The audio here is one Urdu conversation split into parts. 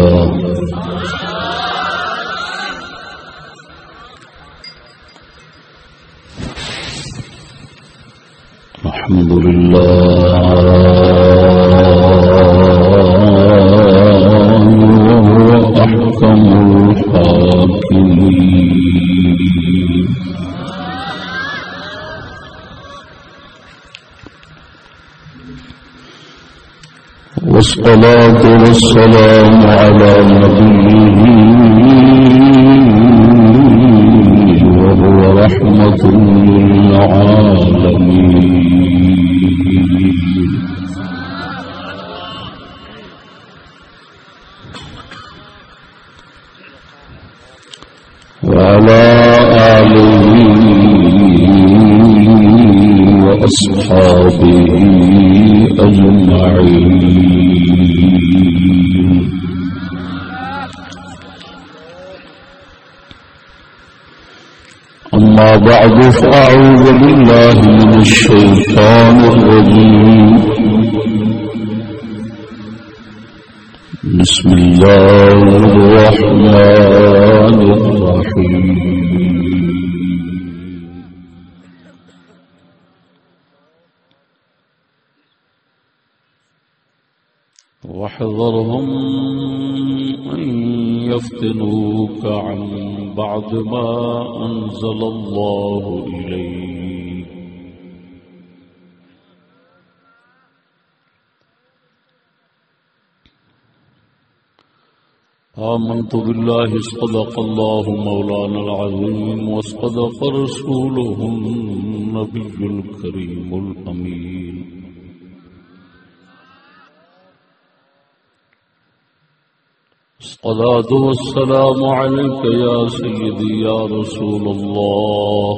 الله. الحمد لله. والصلاة والسلام على نبيه وهو رحمة للعالمين وعلى آله وأصحابه بعد فأعوذ بالله من الشيطان الرجيم. بسم الله الرحمن الرحيم. واحذرهم أن يفتنوك عن بعد ما أنزل الله إليك. آمنت بالله صدق الله مولانا العظيم وصدق رسوله النبي الكريم الأمين. الصلاة والسلام عليك يا سيدي يا رسول الله.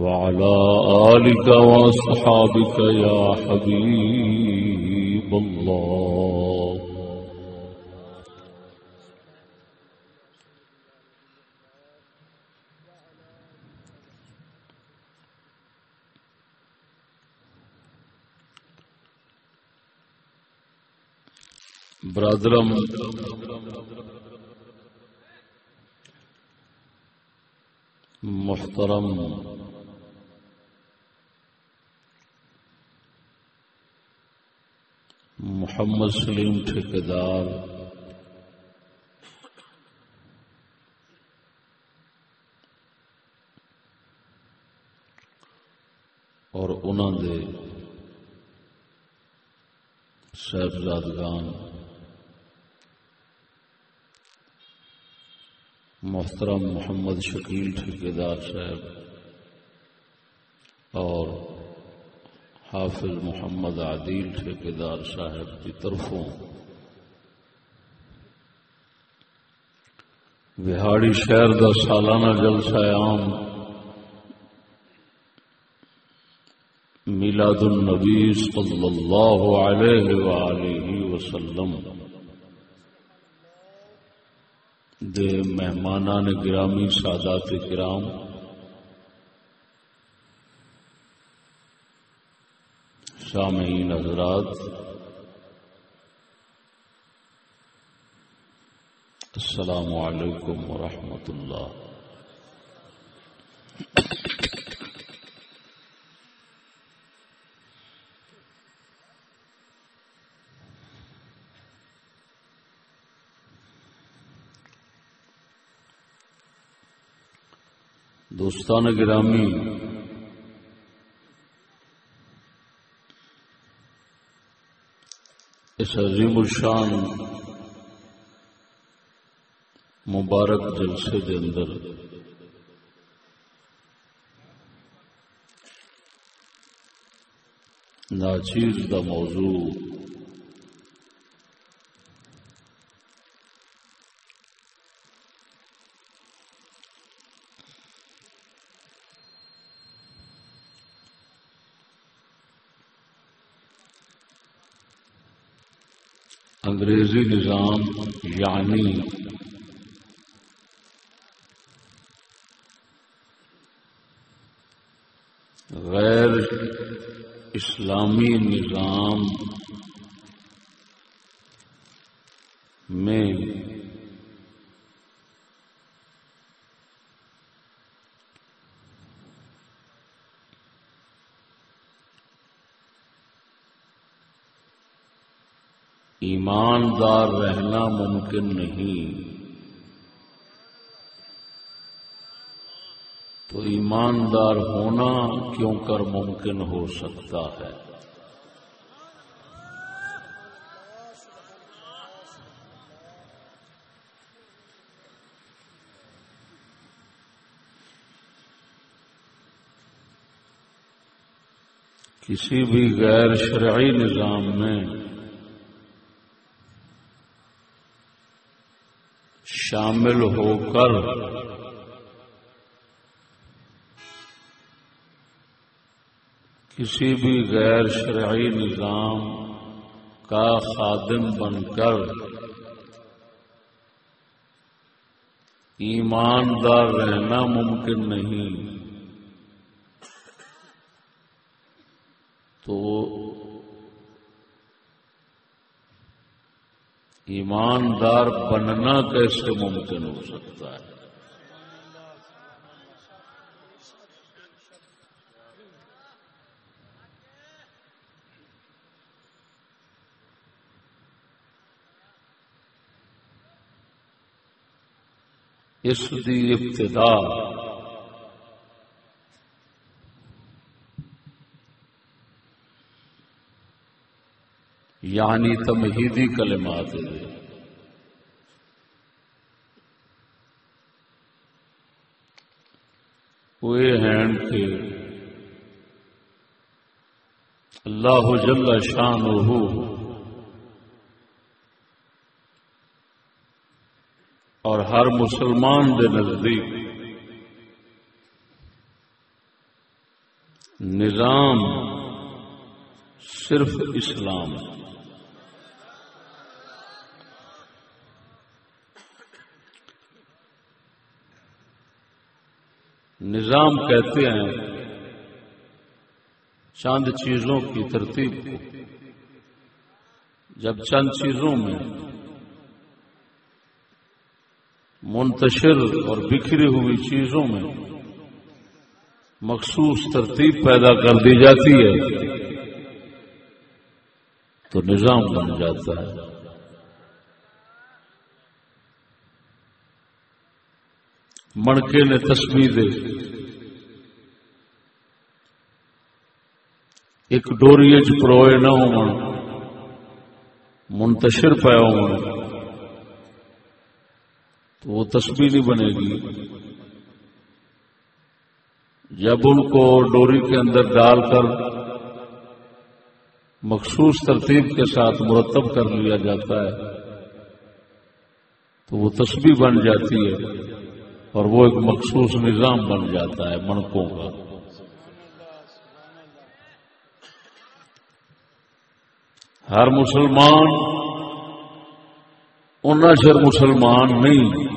وعلى آلك وأصحابك يا حبيب الله. برادرم محترم محمد سلیم ٹھیکیدار اور انہوں دے صاحبزادگان محترم محمد شکیل ٹھیکیدار صاحب اور حافظ محمد عادل ٹھیکیدار صاحب کی طرفوں بہاڑی شہر کا سالانہ جلسہ عام میلاد النبی صلی اللہ علیہ وآلہ وسلم دے مہمانان گرامی سادات کرام سامعین حضرات السلام علیکم ورحمۃ اللہ۔ دوستان گرامی۔ اس عظیم الشان مبارک جلسے کے اندر ناچیز کا موضوع مرکزی نظام یعنی غیر اسلامی نظام میں ایماندار رہنا ممکن نہیں۔ تو ایماندار ہونا کیوں کر ممکن ہو سکتا ہے؟ کسی بھی غیر شرعی نظام میں شامل ہو کر۔ کسی بھی غیر شرعی نظام کا خادم بن کر ایماندار رہنا ممکن نہیں۔ تو ایماندار بننا کیسے ممکن ہو سکتا ہے؟ اس کی ابتدا یعنی تمہیدی کلمات وہ ہیں کہ اللہ جل شان اور ہر مسلمان دے نزدیک نظام صرف اسلام۔ نظام کہتے ہیں چند چیزوں کی ترتیب کو۔ جب چند چیزوں میں منتشر اور بکھری ہوئی چیزوں میں مخصوص ترتیب پیدا کر دی جاتی ہے تو نظام بن جاتا ہے۔ مڑکے نے تصویر دے۔ ایک ڈوری چ پروئے نہ ہو منتشر پایا ہو تو وہ تصویر نہیں بنے گی۔ جب ان کو ڈوری کے اندر ڈال کر مخصوص ترتیب کے ساتھ مرتب کر لیا جاتا ہے، تو وہ تصویر بن جاتی ہے۔ اور وہ ایک مخصوص نظام بن جاتا ہے منکوں کا۔ ہر مسلمان ان چر مسلمان نہیں۔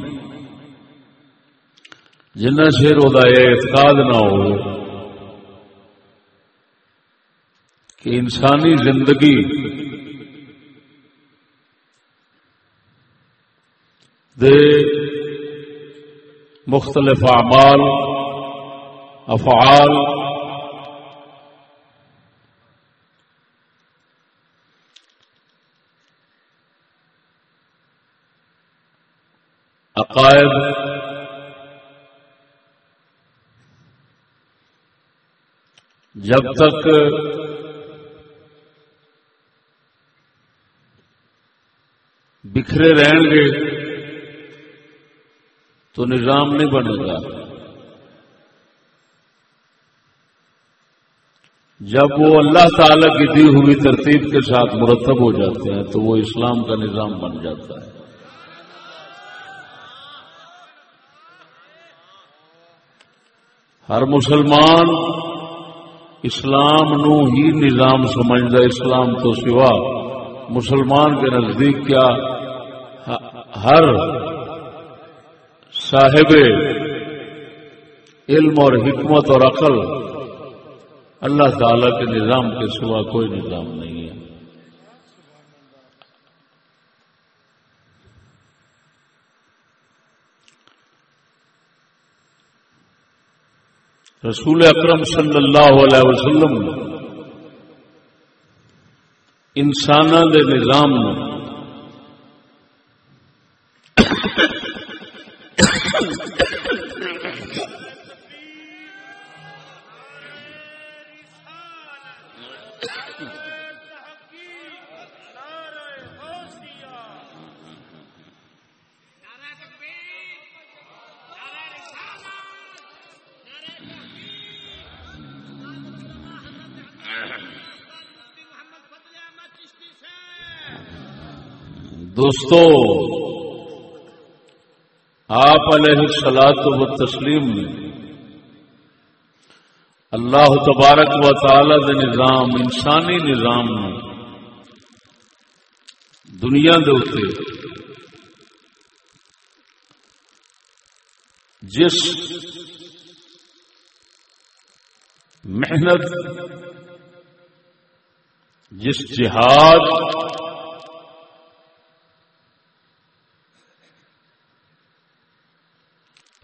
جنہ چر وہ اعتقاد نہ ہو کہ انسانی زندگی دے مختلف أعمال أفعال. عقائد جب تک بکھرے رہیں گے تو نظام نہیں بنے گا۔ جب وہ اللہ تعالی کی دی ہوئی ترتیب کے ساتھ مرتب ہو جاتے ہیں تو وہ اسلام کا نظام بن جاتا ہے۔ ہر مسلمان اسلام نو ہی نظام سمجھتا، اسلام تو سوا۔ مسلمان کے نزدیک کیا؟ ہر صاحب علم اور حکمت اور عقل، اللہ تعالی کے نظام کے سوا کوئی نظام نہیں ہے۔ رسول اکرم صلی اللہ علیہ وسلم انسان کے نظام میں دوستو، آپ علیہ سلاد و تسلیم نے اللہ تبارک و تعالی دے نظام، انسانی نظام دنیا دے اتے جس محنت، جس جہاد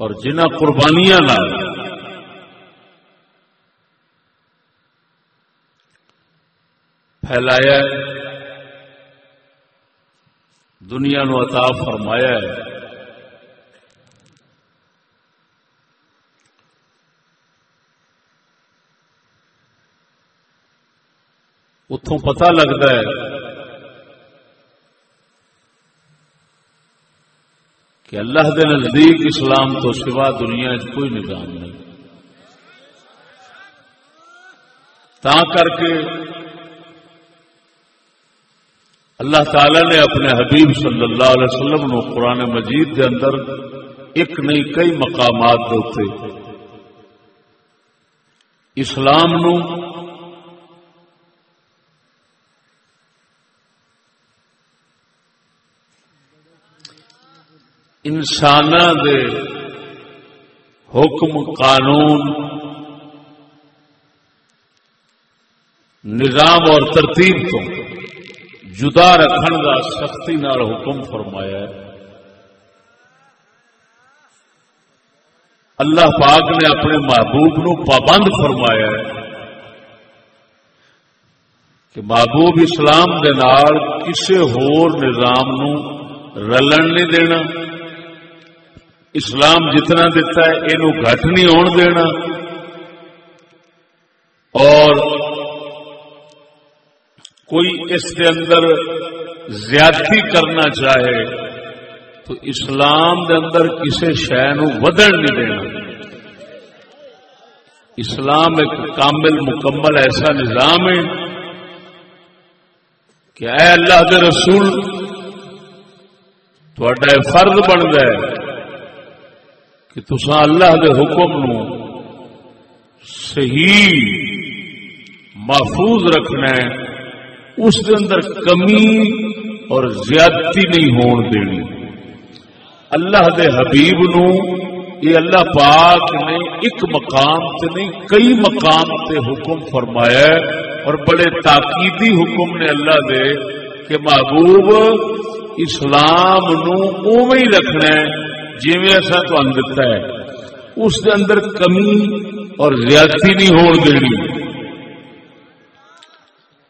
اور جنہ قربانیاں پھیلایا دنیا نو عطا فرمایا ہے۔ اتوں پتہ لگتا ہے۔ کہ اللہ دے نزدیک اسلام تو سوا دنیا کوئی نظام نہیں۔ تا کر کے اللہ تعالی نے اپنے حبیب صلی اللہ علیہ وسلم نو قرآن مجید کے اندر ایک نہیں، کئی مقامات ہوتے اسلام نو انسان دے حکم قانون، نظام اور ترتیب تو جدا رکھن کا سختی نال حکم فرمایا ہے۔ اللہ پاک نے اپنے محبوب نو پابند فرمایا ہے کہ محبوب اسلام دے نال کسے ہور نظام نو رلن نہیں دینا۔ اسلام جتنا دیتا ہے یہ گھٹ نہیں ہون دینا۔ اور کوئی اس کے اندر زیادتی کرنا چاہے، تو اسلام دے اندر کسی شہ ودن نہیں دینا۔ اسلام ایک کامل مکمل ایسا نظام ہے کہ اے اللہ کے رسول تھوڑا فرض بن گئے کہ تسا اللہ دے حکم نو صحیح محفوظ رکھنا ہے، اس دے اندر کمی اور زیادتی نہیں ہون دینی۔ اللہ دے حبیب نو، یہ اللہ پاک نے ایک مقام تے نہیں، کئی مقام تے حکم فرمایا ہے، اور بڑے تاکیدی حکم نے اللہ دے کہ محبوب اسلام نو اوے ہی رکھنا ہے۔ جی ایسا تو دتا ہے، اس کے اندر کمی اور زیادتی نہیں ہون دینی۔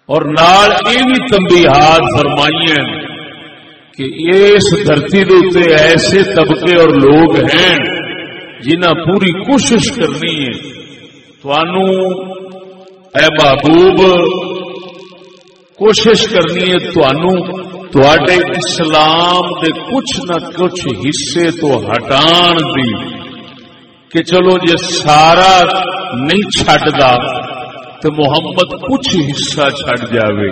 اور نال یہ بھی تمبی فرمائی ہیں کہ اس دھرتی کے ایسے طبقے اور لوگ ہیں جنہ پوری کوشش کرنی ہے۔ تو اے محبوب، کوشش کرنی ہے تو تھوڑے اسلام دے کچھ نہ کچھ حصے تو ہٹان دی کہ چلو جی سارا نہیں چڈتا تو محمد کچھ حصہ چڈ جاوے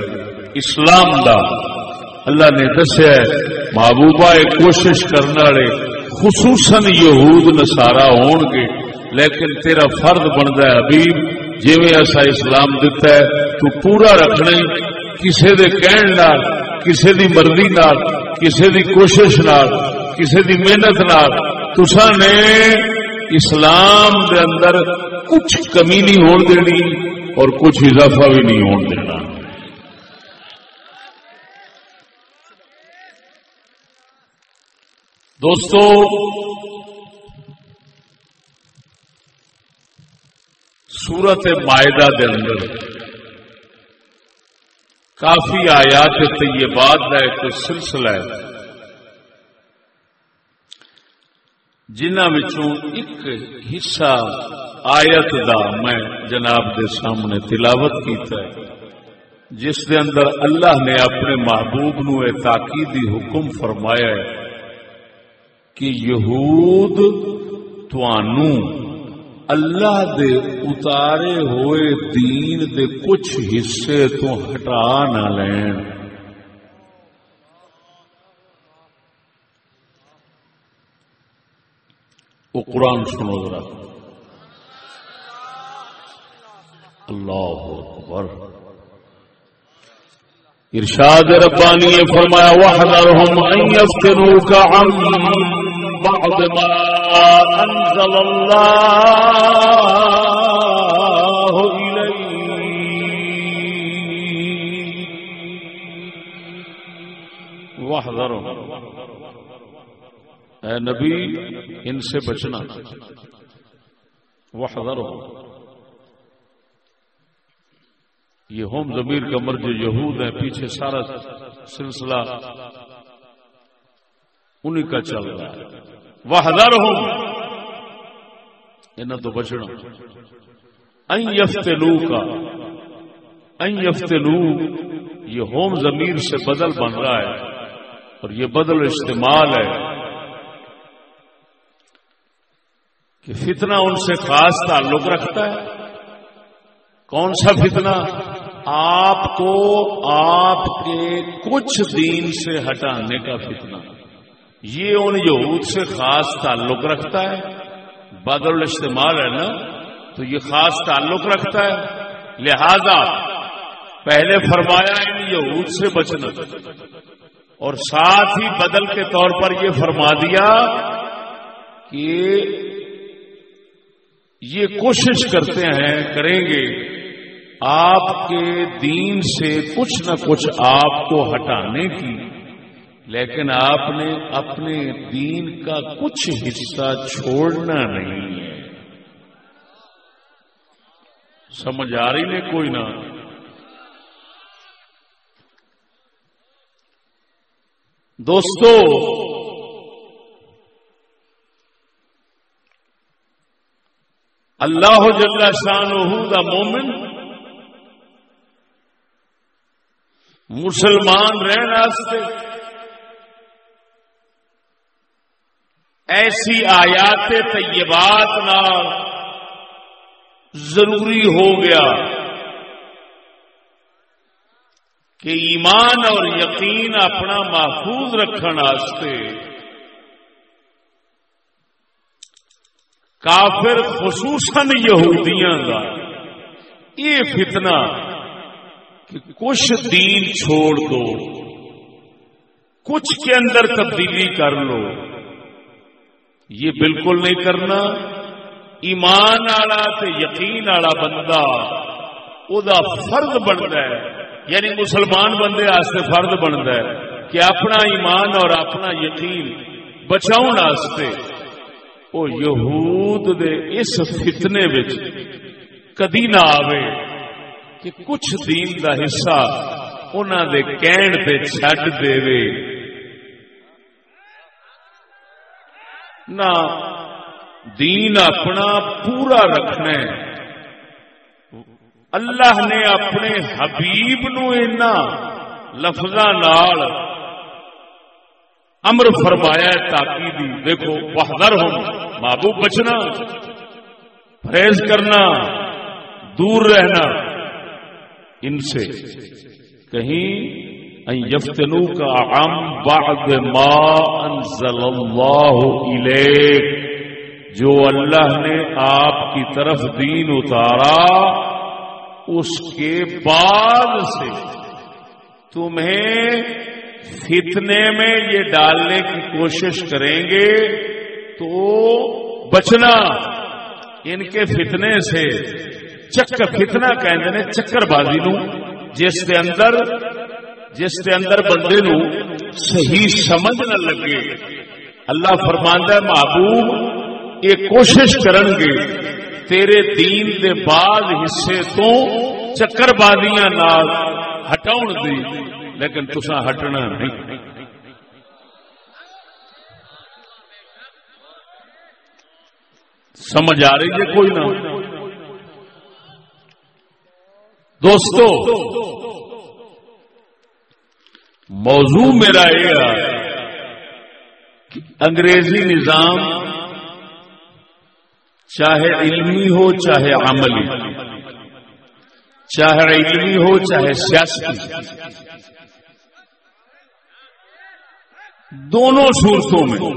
اسلام دا۔ اللہ نے دسیا محبوبہ کوشش کرنے والے، خصوصاً یہود نسارا ہون گے۔ لیکن تیرا فرد بنتا ہے حبیب جی ایسا اسلام دتا ہے، تو پورا رکھنا کسی دے کہن کسی دی مرضی نال کسی دی کوشش نال کسی دی محنت نال تسا نے اسلام دے اندر کچھ کمی نہیں ہون دینی اور کچھ اضافہ بھی نہیں ہون دینا۔ دوستو، سورت معاہدہ دے اندر کافی آیات طیبات کا ایک سلسلہ ہے۔ جنہوں ایک حصہ آیت دا میں جناب دے سامنے تلاوت کیتا ہے۔ جس دے اندر اللہ نے اپنے محبوب نو تاکیدی حکم فرمایا ہے کہ یہود اللہ دے اتارے ہوئے دین دے کچھ حصے تو ہٹا نہ لین۔ وہ قرآن سنو ذرا۔ اللہ اکبر۔ ارشاد ربانی فرمایا وحذرهم ان يفتنوك عن بعض ما أنزل الله إليك واحذروا اے نبی، ان سے بچنا۔ واحذروا یہ ہوم ضمیر کا مرج یہود ہے پیچھے سارا سلسلہ انہیں کا چل رہا ہے۔ وحدر ہوں انہیں تو بچنا۔ این یفتلو کا این یفتلو۔ یہ ہوم ضمیر سے بدل بن رہا ہے اور یہ بدل استعمال ہے کہ فتنہ ان سے خاص تعلق رکھتا ہے۔ کون سا فتنہ؟ آپ کو آپ کے کچھ دین سے ہٹانے کا فتنہ۔ یہ ان یہود سے خاص تعلق رکھتا ہے۔ بدل استعمال ہے نا، تو یہ خاص تعلق رکھتا ہے۔ لہذا پہلے فرمایا ان یہود سے بچنا۔ اور ساتھ ہی بدل کے طور پر یہ فرما دیا کہ یہ کوشش کرتے ہیں، کریں گے۔ آپ کے دین سے کچھ نہ کچھ آپ کو ہٹانے کی۔ لیکن آپ نے اپنے دین کا کچھ حصہ چھوڑنا نہیں ہے۔ سمجھ آ رہی نہیں کوئی نہ؟ دوستو، اللہ جل شان دا مومن مسلمان رہنے ایسی آیات طیبات نہ ضروری ہو گیا کہ ایمان اور یقین اپنا محفوظ رکھنے کافر خصوصاً یہودیاں کا یہ فتنہ کہ کچھ دین چھوڑ دو، کچھ کے اندر تبدیلی کر لو۔ یہ بالکل نہیں کرنا۔ ایمان آلا تے یقین آلا بندہ او دا فرد بنتا ہے۔ یعنی مسلمان بندے آستے فرد بنتا ہے کہ اپنا ایمان اور اپنا یقین بچاؤ آستے۔ او یہود دے اس فتنے وچ کدی نہ آوے کہ کچھ دین دا حصہ انہوں دے کہن تے چھڈ دے وے نہ دین اپنا پورا رکھنا ہے۔ اللہ نے اپنے حبیب نو لفظ امر فرمایا تاکہ بھی دیکھو بہادر ہو محبوب بچنا فریض کرنا، دور رہنا، ان سے کہیں یفتنو کا عم بعد ما انزل اللہ الیک جو اللہ نے آپ کی طرف دین اتارا، اس کے بعد سے تمہیں فتنے میں یہ ڈالنے کی کوشش کریں گے تو بچنا۔ ان کے فتنے سے چکر فتنا کہ چکر بازی نو جس کے اندر جس کے اندر بندے نو صحیح سمجھ نہ لگے۔ اللہ فرماندہ محبوب، یہ کوشش کرن گے، تیرے دین دے بعد حصے تو چکر بازیاں نال ہٹاؤ دی، لیکن تسا ہٹنا نہیں۔ سمجھ آ رہی ہے کوئی نہ؟ دوستو موضوع میرا یہ انگریزی نظام چاہے علمی ہو، چاہے عملی، چاہے علمی ہو، چاہے سیاسی، دونوں صورتوں میں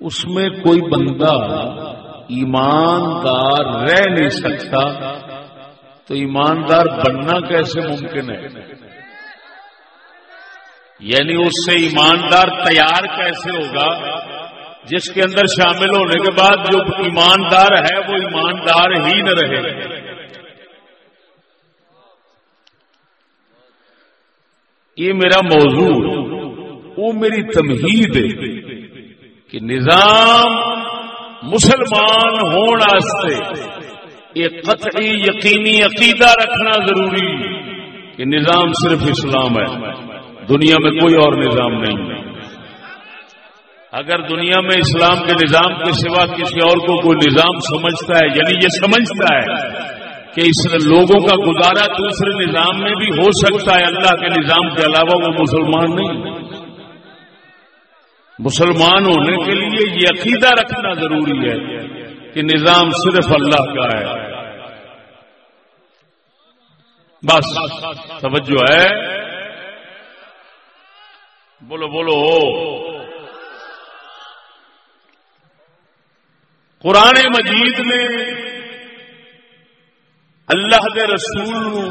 اس میں کوئی بندہ ایماندار رہ نہیں سکتا تو ایماندار بننا کیسے ممکن ہے؟ یعنی اس سے ایماندار تیار کیسے ہوگا؟ جس کے اندر شامل ہونے کے بعد جو ایماندار ہے وہ ایماندار ہی نہ رہے۔ یہ میرا موضوع، وہ میری تمہید ہے کہ نظام مسلمان ہونے یہ قطعی یقینی عقیدہ رکھنا ضروری کہ نظام صرف اسلام ہے۔ دنیا میں کوئی اور نظام نہیں۔ اگر دنیا میں اسلام کے نظام کے سوا کسی اور کو کوئی نظام سمجھتا ہے یعنی یہ سمجھتا ہے کہ اس لوگوں کا گزارا دوسرے نظام میں بھی ہو سکتا ہے، اللہ کے نظام کے علاوہ وہ مسلمان نہیں۔ مسلمان ہونے کے لیے یہ عقیدہ رکھنا ضروری ہے کہ نظام صرف اللہ کا ہے۔ بس، توجہ ہے۔ بولو بولو۔ قرآن مجید نے اللہ کے رسول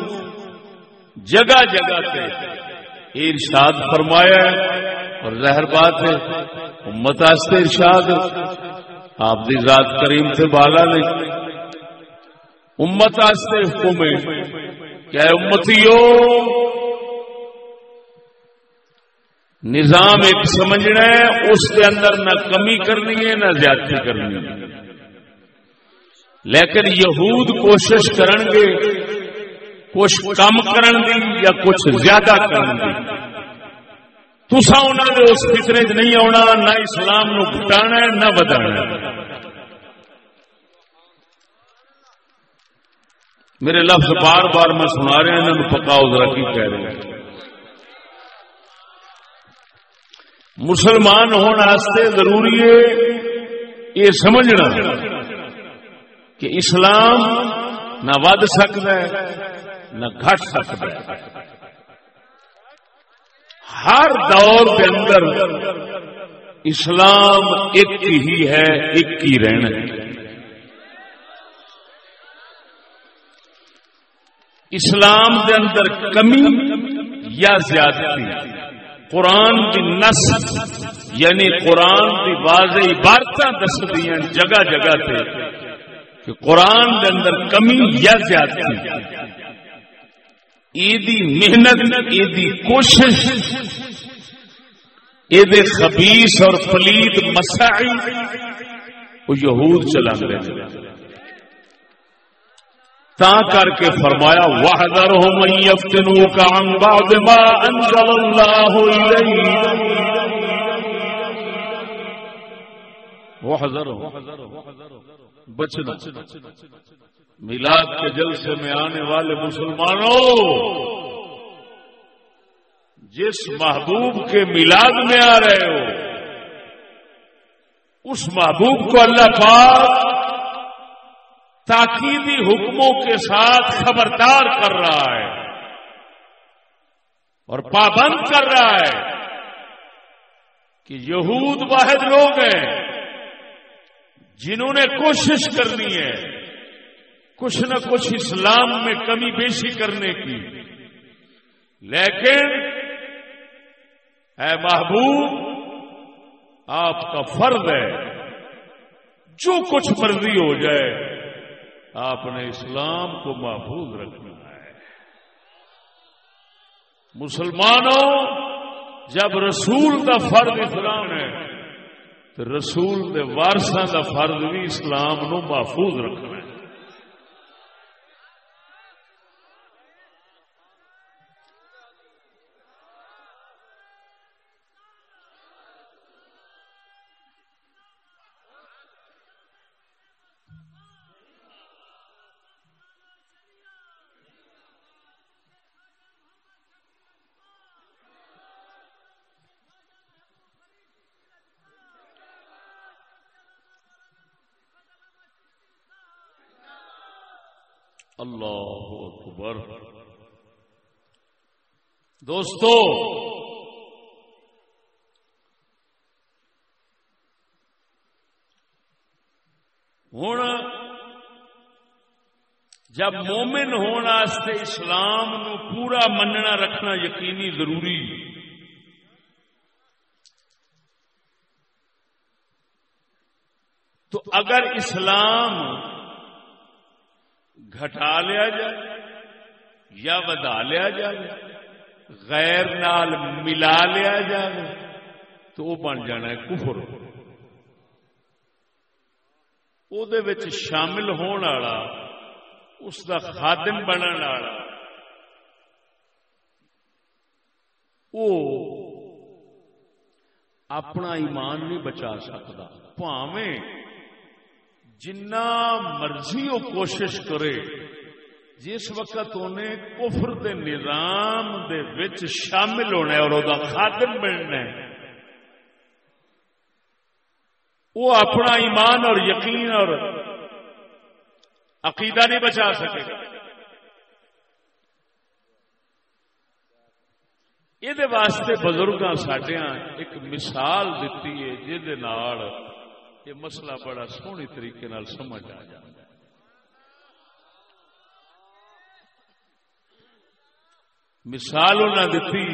جگہ جگہ سے ارشاد فرمایا اور زہر بات ہے، امت آستے ارشاد۔ آپ دی ذات کریم سے بالا نے۔ امت آستے حکم کیا امتی نظام ایک سمجھنا ہے، اس کے اندر نہ کمی کرنی ہے، نہ زیادتی کرنی ہے۔ لیکن یہود کوشش کرن گے، کچھ کم کرن دی یا کچھ زیادہ کرن دی تسا انہوں نے اس فکرے چ نہیں آنا نہ اسلام نو گٹانا ہے، نہ بدانا میرے لفظ بار بار میں سنا رہا انہوں نے پکا، ذرا کی کہہ رہے ہیں۔ مسلمان ہونے ضروری ہے یہ سمجھنا کہ اسلام نہ ود سکتا ہے، نہ گھٹ سکتا ہے۔ ہر دور کے اندر اسلام ایک ہی ہے، ایک ہی رہنا ہے۔ اسلام کے اندر کمی یا زیادتی؟ قرآن کی نس یعنی قرآن کی واضح عبارت دس دیا جگہ جگہ تے کہ قرآن کے اندر کمی یا زیادتی۔ ایدی محنت، ایدی کوشش، ایدے خبیص اور پلید مسائی وہ یہود چلا رہے ہیں تا کر کے فرمایا وحدر ہو من یفتنو کا انزل اللہ بچنا۔ میلاد کے جلسے میں آنے والے مسلمانوں، جس محبوب کے میلاد میں آ رہے ہو، اس محبوب کو اللہ پاک تاکیدی حکموں کے ساتھ خبردار کر رہا ہے اور پابند کر رہا ہے کہ یہود واحد لوگ ہیں جنہوں نے کوشش کرنی ہے کچھ نہ کچھ اسلام میں کمی بیشی کرنے کی۔ لیکن اے محبوب، آپ کا فرض ہے، جو کچھ مرضی ہو جائے آپ نے اسلام کو محفوظ رکھنا ہے۔ مسلمانوں، جب رسول کا فرد اسلام ہے، تو رسول کے وارساں کا فرض بھی اسلام نو محفوظ رکھنا ہے۔ اللہ اکبر۔ دوستو ہوں جب مومن ہونے اسلام نو پورا مننا رکھنا یقینی ضروری۔ تو اگر اسلام گھٹا لیا جائے یا ودا لیا جائے، غیر نال ملا لیا جائے، تو وہ بن جانا ہے کفر۔ وہ شامل ہونے والا، اس کا خادم بننے والا۔ وہ اپنا ایمان نہیں بچا سکتا، پاویں جنا مرضی وہ کوشش کرے، جس وقت انہیں کفر دے نظام دے وچ شامل ہونا اور وہ خاتم بننا وہ اپنا ایمان اور یقین اور عقیدہ نہیں بچا سکے۔ گا یہ واسطے بزرگاں سڈیا ایک مثال دیتی ہے جہد یہ مسئلہ بڑا سونی طریقے نال سمجھ آ جائے۔ مثال انہیں دیتی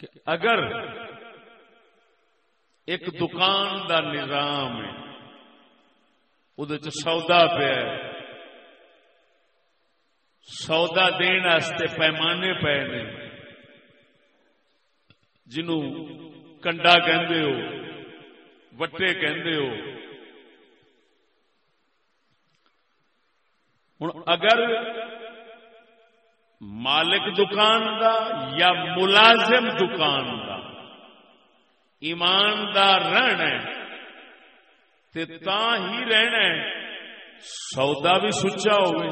کہ اگر ایک دکان دا نظام ہے وہ سودا پہ سودا دن پیمانے پے نے، جنوں کنڈا کہندے ہو وٹے کہندے ہو ہوں اگر مالک دکان دا یا ملازم دکان دا ایماندار رہنا تے تا ہی رہنا سودا بھی سچا ہوئے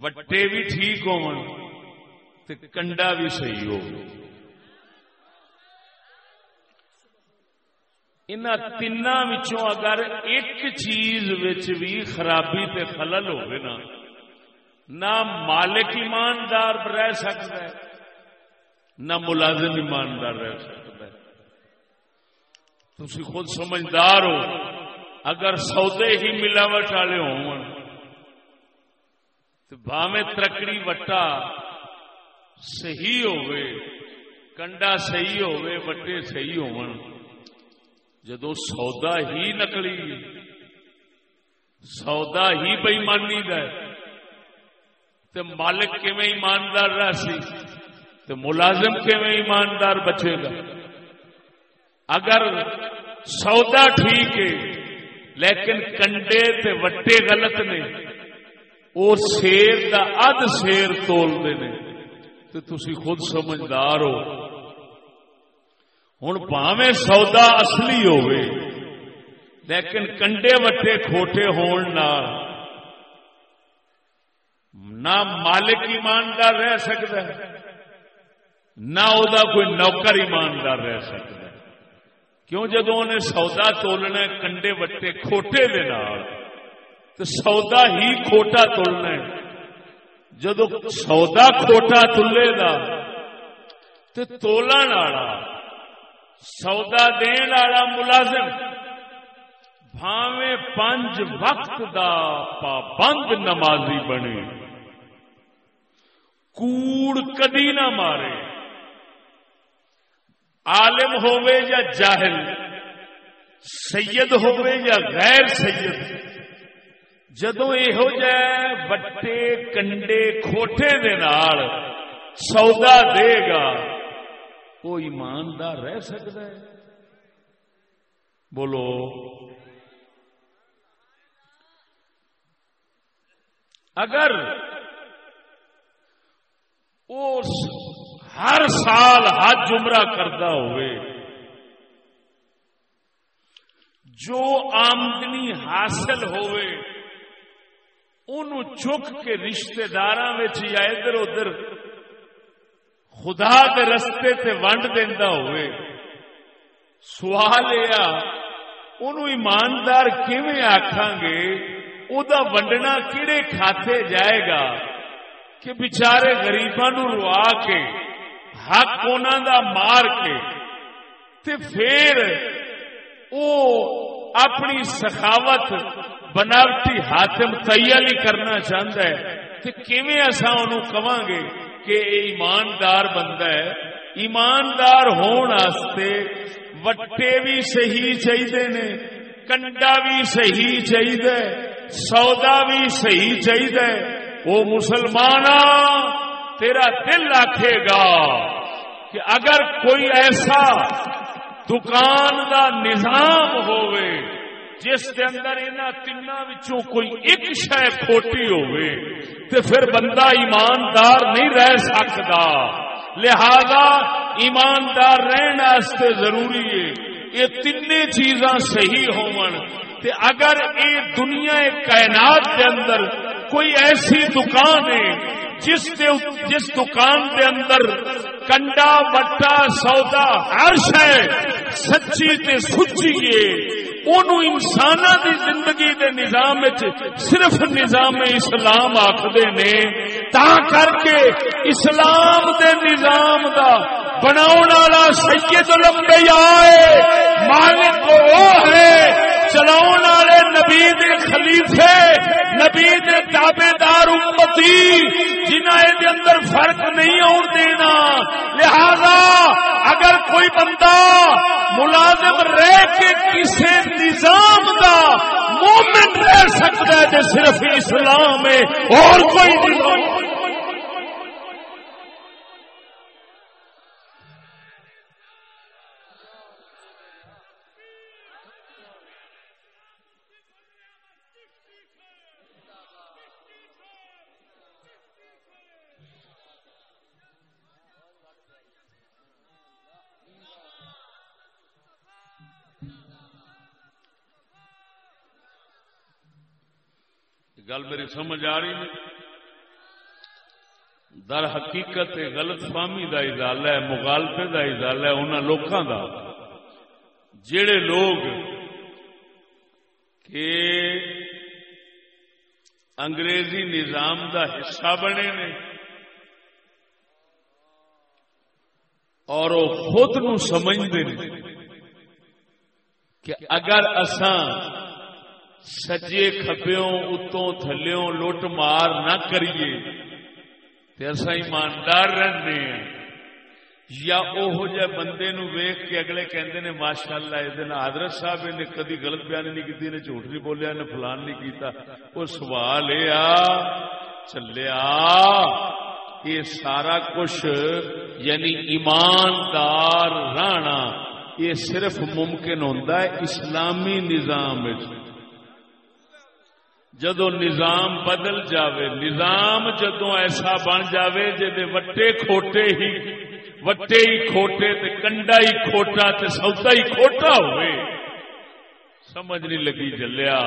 وٹے بھی ٹھیک ہو کنڈا بھی صحیح ہو ان تین اگر ایک چیز بھی خرابی تے خلل ہوگی نا نہ مالک ایماندار رہ سکتا ہے نہ ملازم ایماندار رہ سکتا ہے تھی خود سمجھدار ہو اگر سودے ہی ملاوٹ والے ہو ترکڑی وٹا صحیح ہوئے کنڈا صحیح ہوئے وٹے صحیح ہو جدو سودا ہی نکلی سودا ہی بےمانی مالک کیون ایماندار رہ سی؟ تو ملازم کیون ایماندار بچے گا؟ اگر سودا ٹھیک ہے، لیکن کنڈے تے وٹے غلط نے وہ شیر کا اد شیر تولتے ہیں تو تھی خود سمجھدار ہو۔ ہوں پاوے سودا اصلی ہوئے لیکن کنڈے وٹے کھوٹے ہون نہ مالک ایماندار رہ سکتا نہ دا کوئی نوکر ایماندار رہ سکتا کیوں جدو انہیں سودا تولنا کنڈے وٹے کھوٹے دے تو سودا ہی کھوٹا تولنا جدو سودا کھوٹا تلے گا تو تولن والا سودا دین والا ملازم بھاوے پنج وقت دا پابند نمازی بنے۔ کوڑ کدی نہ مارے۔ عالم ہوے یا جاہل، سید ہوے یا غیر سید۔ جدو یہ جائے بٹے کنڈے کھوٹے دے نال سودا دے گا وہ ایماندار رہ سکتا ہے؟ بولو۔ اگر اس ہر سال حج عمرہ کرتا ہوئے، جو آمدنی حاصل ہوئے، ان چک کے رشتے دار یا ادھر ادھر خدا کے رستے تے ونڈ دینا ہوئے۔ سوال یہ ایماندار کیویں آخان گے؟ وہ ونڈنا کہڑے کھاتے جائے گا؟ کہ بچارے گریباں روا کے، حق انہوں دا مار کے۔ تے پھر او اپنی سخاوت بناوٹی ہاتم تیاری کرنا چاہتا ہے۔ تو کیویں اصا ان کہاں کہ ایماندار بندہ ہے، ایماندار ہونے وٹے بھی صحیح چاہیے نے، کنڈا بھی صحیح چاہیے سودا بھی صحیح چاہیے وہ مسلمان تیرا دل آکھے گا کہ اگر کوئی ایسا دکان دا نظام ہوئے جس کے اندر انہوں تینوں کوئی ایک شہ کھوٹی ہوئے پھر بندہ ایماندار نہیں رہ سکتا لہذا ایماندار رہنے ضروری ہے، یہ تین چیزاں صحیح ہون تے اگر یہ دنیا کائنات کے اندر کوئی ایسی دکان ہے جس جس دکان کے اندر کنڈا وٹا سودا ہر شہ سچی تے سچی ہے انسان دی زندگی دے نظام صرف نظام اسلام آخر نے، تا کر کے اسلام دے نظام دا بناؤ والا سید لمبے آئے مالک وہ ہے چلاؤ والے نبی دے خلیفے، نبی دے تابے دار امتی جنہ دے اندر فرق نہیں آن دینا۔ لہذا اگر کوئی بندہ ملازم رہ کے کسی نظام دا مومن رہ سکتا ہے، جو صرف اسلام ہے، اور کوئی نظام گل میری سمجھ آ رہی ہے؟ در حقیقت غلط فہمی کا اضال ہے مغالفے کا اضال ہے ان لوگوں کا جڑے لوگ کہ انگریزی نظام دا حصہ بنے نے اور وہ خود نو سمجھتے ہیں کہ اگر اسان سجے کھپیوں، اتوں تھلوں لٹ مار نہ کریے۔ اصا ایماندار رہنے ہیں۔ یا اوہ جہ بندے نو ویخ کے اگلے کہندے نے ماشاء اللہ یہ حضرت صاحب نے کدی غلط بیان نہیں کی نے جھوٹ نہیں بولیا نے فلان نہیں کیتا۔ وہ سوال یہ چلیا یہ سارا کچھ یعنی ایماندار رانا یہ صرف ممکن ہوتا ہے اسلامی نظام جدو نظام بدل جاوے، نظام جدو ایسا بن جاوے جدے وٹے کھوٹے ہی، وٹے ہی کھوٹے تے کنڈا ہی کھوٹا تے سودا ہی کھوٹا ہوئے۔ سمجھ نہیں لگی جلیا۔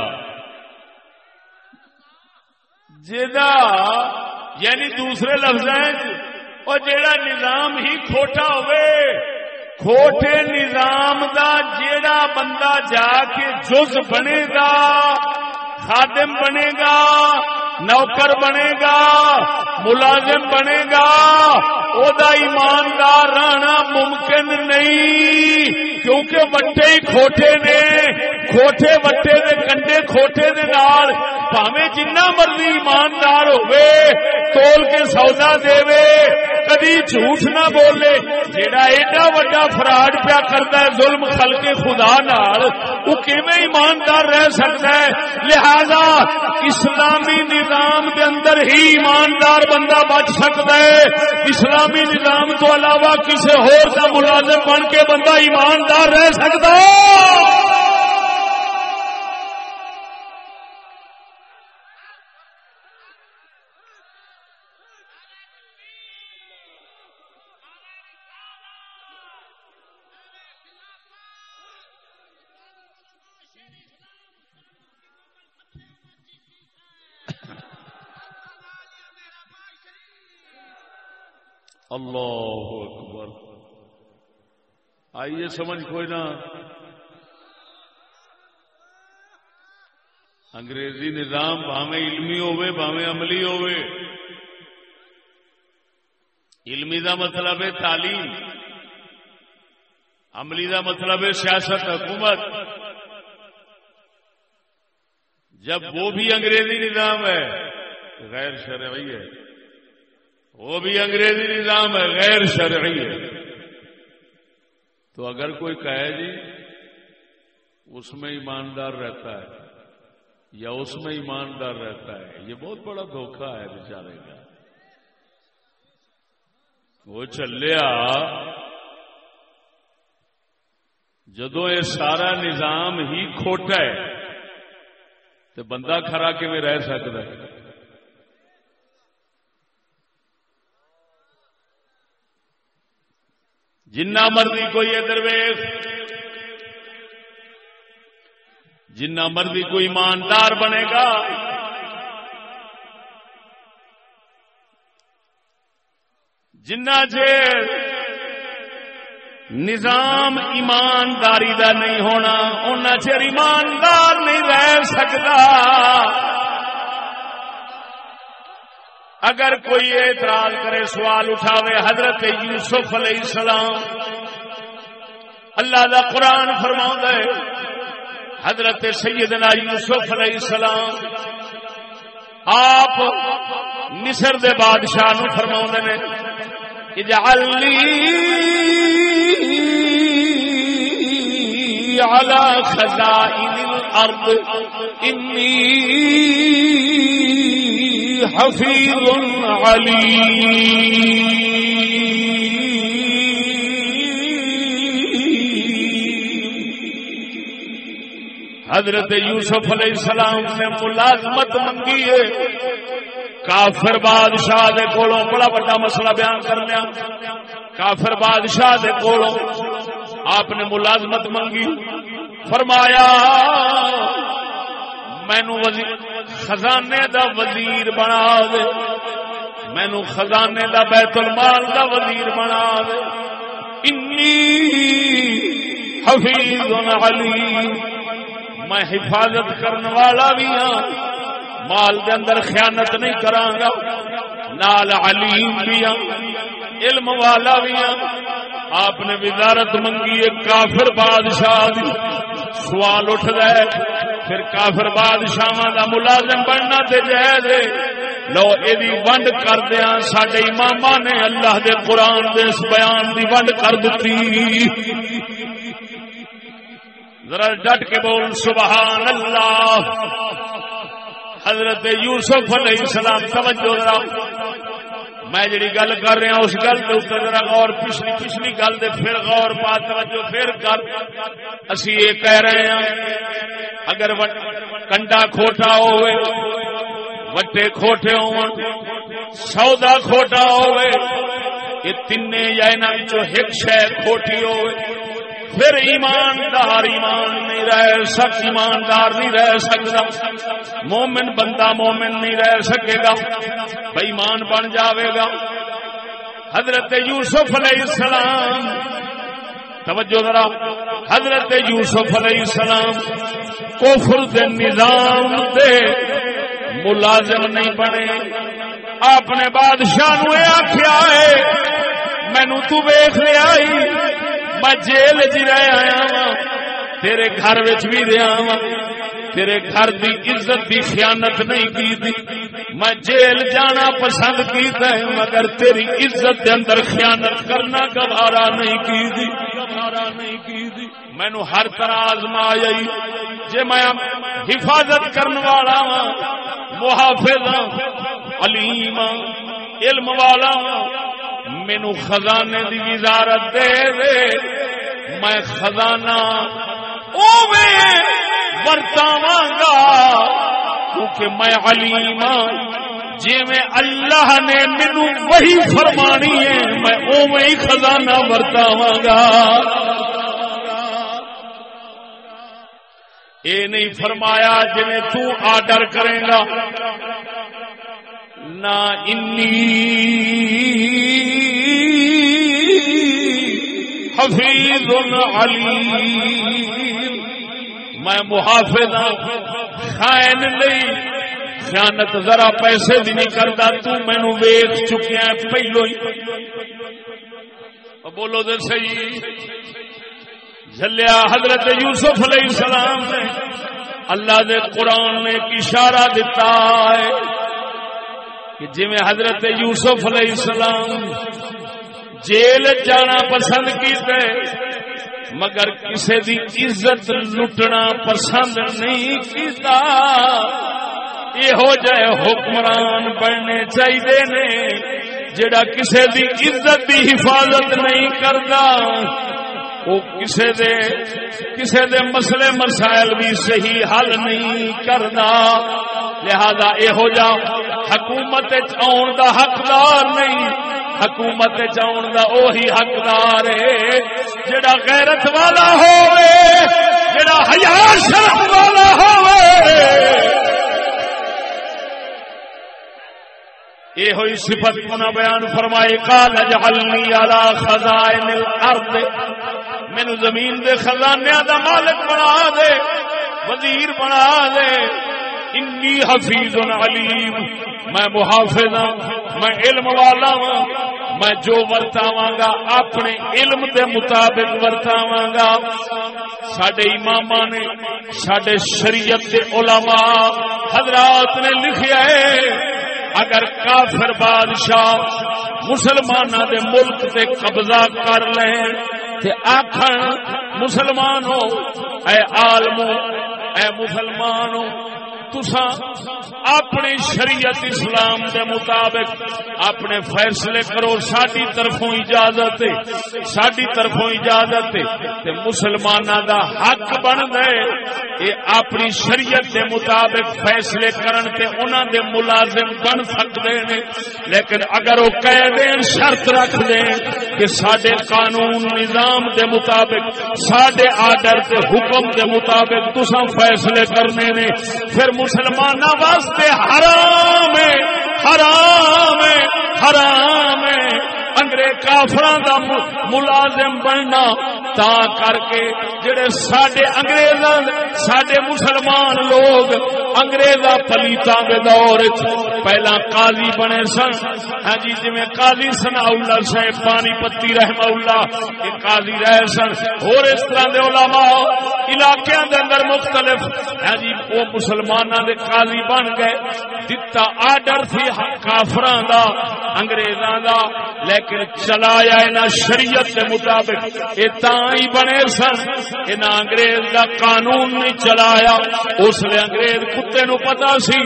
جا یعنی دوسرے لفظ جی، اور جیڑا نظام ہی کھوٹا ہوئے، کھوٹے نظام دا جیڑا بندہ جا کے جز بنے گا۔ خادم بنے گا نوکر بنے گا ملازم بنے گا او دا ایماندار رہنا ممکن نہیں، کیونکہ بچے ہی کھوٹے نے کھوٹے وٹے دے کنڈے کھوٹے دے نال پاوے جنہ مرضی ایماندار ہوے تول کے سودا دے کدی جھوٹ نہ بولے جیڑا ایڈا وڈا فراڈ پیا کرتا ہے ظلم خل کے خدا نال وہ کیویں ایماندار رہ سکتا ہے لہذا اسلامی نظام دے اندر ہی ایماندار بندہ بچ سکتا ہے اسلامی نظام تو علاوہ کسی ہور کا ملازم بن کے بندہ ایماندار رہ سکتا اللہ اکبر۔ آئیے، سمجھ کوئی نہ۔ انگریزی نظام بھاوے علمی ہوے بھاوے عملی ہوے علمی دا مطلب ہے تعلیم، عملی دا مطلب ہے سیاست، حکومت۔ جب وہ بھی انگریزی نظام ہے، غیر شرعی ہے۔ وہ بھی انگریزی نظام ہے، غیر شرعی ہے۔ تو اگر کوئی کہے جی اس میں ایماندار رہتا ہے یا اس میں ایماندار رہتا ہے، یہ بہت بڑا دھوکہ ہے بیچارے کا۔ وہ چلیا جدو یہ سارا نظام ہی کھوٹا ہے، تو بندہ کھرا کے میں رہ سکتا ہے۔ جنا مرضی کوئی ادھر ویخ جنا مرضی کوئی ایماندار بنے گا جنا چیر نظام ایمانداری دا نہیں ہونا ان چر ایماندار نہیں رہ سکتا۔ اگر کوئی اعتراض کرے، سوال اٹھاوے، حضرت یوسف علیہ السلام۔ اللہ دا قرآن فرما ہے، حضرت سیدنا یوسف علیہ السلام۔ آپ مصر دے بادشاہ نو فرما نے اجعلی على خزائن الارض، انی حفیظ علی حضرت یوسف علیہ السلام نے ملازمت منگی ہے۔ کافر بادشاہ دے کولوں بڑا بڑا مسئلہ بیان کرنے کافر بادشاہ دے کولوں آپ نے ملازمت منگی۔ فرمایا مینو خزانے دا وزیر بنا دے مینو خزانے دا بیت المال دا وزیر بنا دے انی حفیظ علی۔ میں حفاظت کرنے والا بھی ہاں۔ مال دے اندر خیانت نہیں کرانگا نال علیم بھی ہاں علم والا بھی ہاں۔ آپ نے وزارت منگی ایک کافر بادشاہ دی۔ سوال اٹھ رہے پھر کافر بادشاہ دا ملازم بننا تے جائز لو یہ ونڈ کر دیا سڈے امام نے اللہ دے قرآن دے اس بیان دی ونڈ کر دیتی ذرا ڈٹ کے بول، سبحان اللہ۔ حضرت یوسف علیہ السلام، توجہ ذرا۔ میں جڑی گل کر رہا اس گل کے اتر ذرا غور، پچھلی پچھلی گل دے پھر غور پا، توجہ پھر کر۔ اسی یہ کہہ رہے ہیں، اگر کنڈا کھوٹا ہوئے، وٹے کھوٹے ہو سودا کھوٹا ہوئے، یہ تین یا ایک شہ کھوٹی ہوئے۔ پھر ایماندار ایمان نہیں رہ سک ایماندار نہیں رہ سکتا۔ مومن بندہ مومن نہیں رہ سکے گا۔ بےمان بن جاوے گا۔ حضرت یوسف علیہ السلام۔ توجہ ذرا۔ حضرت یوسف علیہ السلام کوفر دے نظام دے ملازم نہیں بنے۔ اپنے بادشاہ نو آخیا ہے مینو تو ویخ لیا میں جیل جی رہ آیا وا تیرے گھر بھی رہا وا تیرے گھر دی عزت دی خیانت نہیں کی دی۔ میں جیل جانا پسند کیتا ہے، مگر تیری عزت دے اندر خیانت کرنا گوارا نہیں کی دی۔ گوارا نہیں کی دی۔ مینو ہر طرح آزما آئی۔ جے میں حفاظت کرن والا وا محافظ علیم علم والا مینو خزانے دی وزارت دے دے میں خزانہ برتاوا گا، کیونکہ میں علیم ہاں۔ جی میں اللہ نے مینو وہی فرمانی ہے، میں اوے ہی خزانہ برتاوا گا۔ یہ نہیں فرمایا جی تو آڈر کرے گا۔ نہ انی. حفیظ علیم. میں محافظ ہاں. خائن نہیں خیانت ذرا پیسے بھی نہیں کرتا تو مینو ویچ چکیا پہلو ہی. بولو تو صحیح. جلیا حضرت یوسف علیہ السلام نے اللہ دے قرآن نے اشارہ دیتا ہے. کہ جی حضرت یوسف علیہ السلام جیل جانا پسند کیتے، مگر کسی دی عزت لٹنا پسند نہیں کیتا یہ جائے حکمران بننے چاہیے نے جڑا کسی دی عزت دی حفاظت نہیں کرتا وہ کسی دے کسی دے مسئلے مسائل بھی صحیح حل نہیں کرتا لہذا یہ جا حکومت آن دا حقدار نہیں۔ حکومت چاؤن دا اوہی حقدار ہے جڑا غیرت والا ہوئے جڑا حیا شرف والا ہوئے یہ ہوئی صفت کنا بیان فرمائے قال اجعلنی علی خزائن الارض۔ مینو زمین دے خزانیاں دا مالک بنا دے، وزیر بنا دے۔ انی حفیظ علیم۔ میں محافظ ہاں میں علم والا ہوں میں جو ورتاواں گا، اپنے علم دے مطابق ورتاواں گا۔ سڈے امام نے سڈے شریعت دے علماء، حضرات نے لکھیا ہے اگر کافر بادشاہ مسلمانوں دے ملک تے قبضہ کر لیں تے آخر مسلمانوں اے عالمو، اے ہو تسا اپنی شریعت اسلام کے مطابق اپنے فیصلے کرو ساری طرفوں اجازت ساری طرفوں اجازت مسلمان دا حق بن گئے یہ اپنی شریعت کے مطابق فیصلے کرن تے انہاں دے ملازم بن سکتے ہیں لیکن اگر وہ کہہ دیں شرط رکھ دیں کہ سڈے قانون، نظام دے مطابق سڈے آڈر کے حکم دے مطابق تسا فیصلے کرنے نے۔ پھر مسلمان واسطے حرام ہے حرام ہے حرام ہے۔ انگریز کافران دا ملازم بننا تا کر کے جڑے سڈے انگریز سڈے مسلمان لوگ انگریزا پلیتا دے دور پہلا قاضی بنے سن۔ ہاں جی جی قاضی سنا اللہ صاحب، پانی پتی رحم اللہ یہ قاضی رہے سن۔ اور اس طرح دے علماء علاقے دے اندر مختلف ہاں جی وہ مسلمانوں دے قاضی بن گئے۔ دتا آڈر تھی کافران دا، انگریزاں دا، لیکن چلایا انہاں شریعت کے مطابق۔ یہ ہی بنے سن۔ انہاں انگریز دا قانون نہیں چلایا۔ اس لیے انگریز کتے نو پتا سی،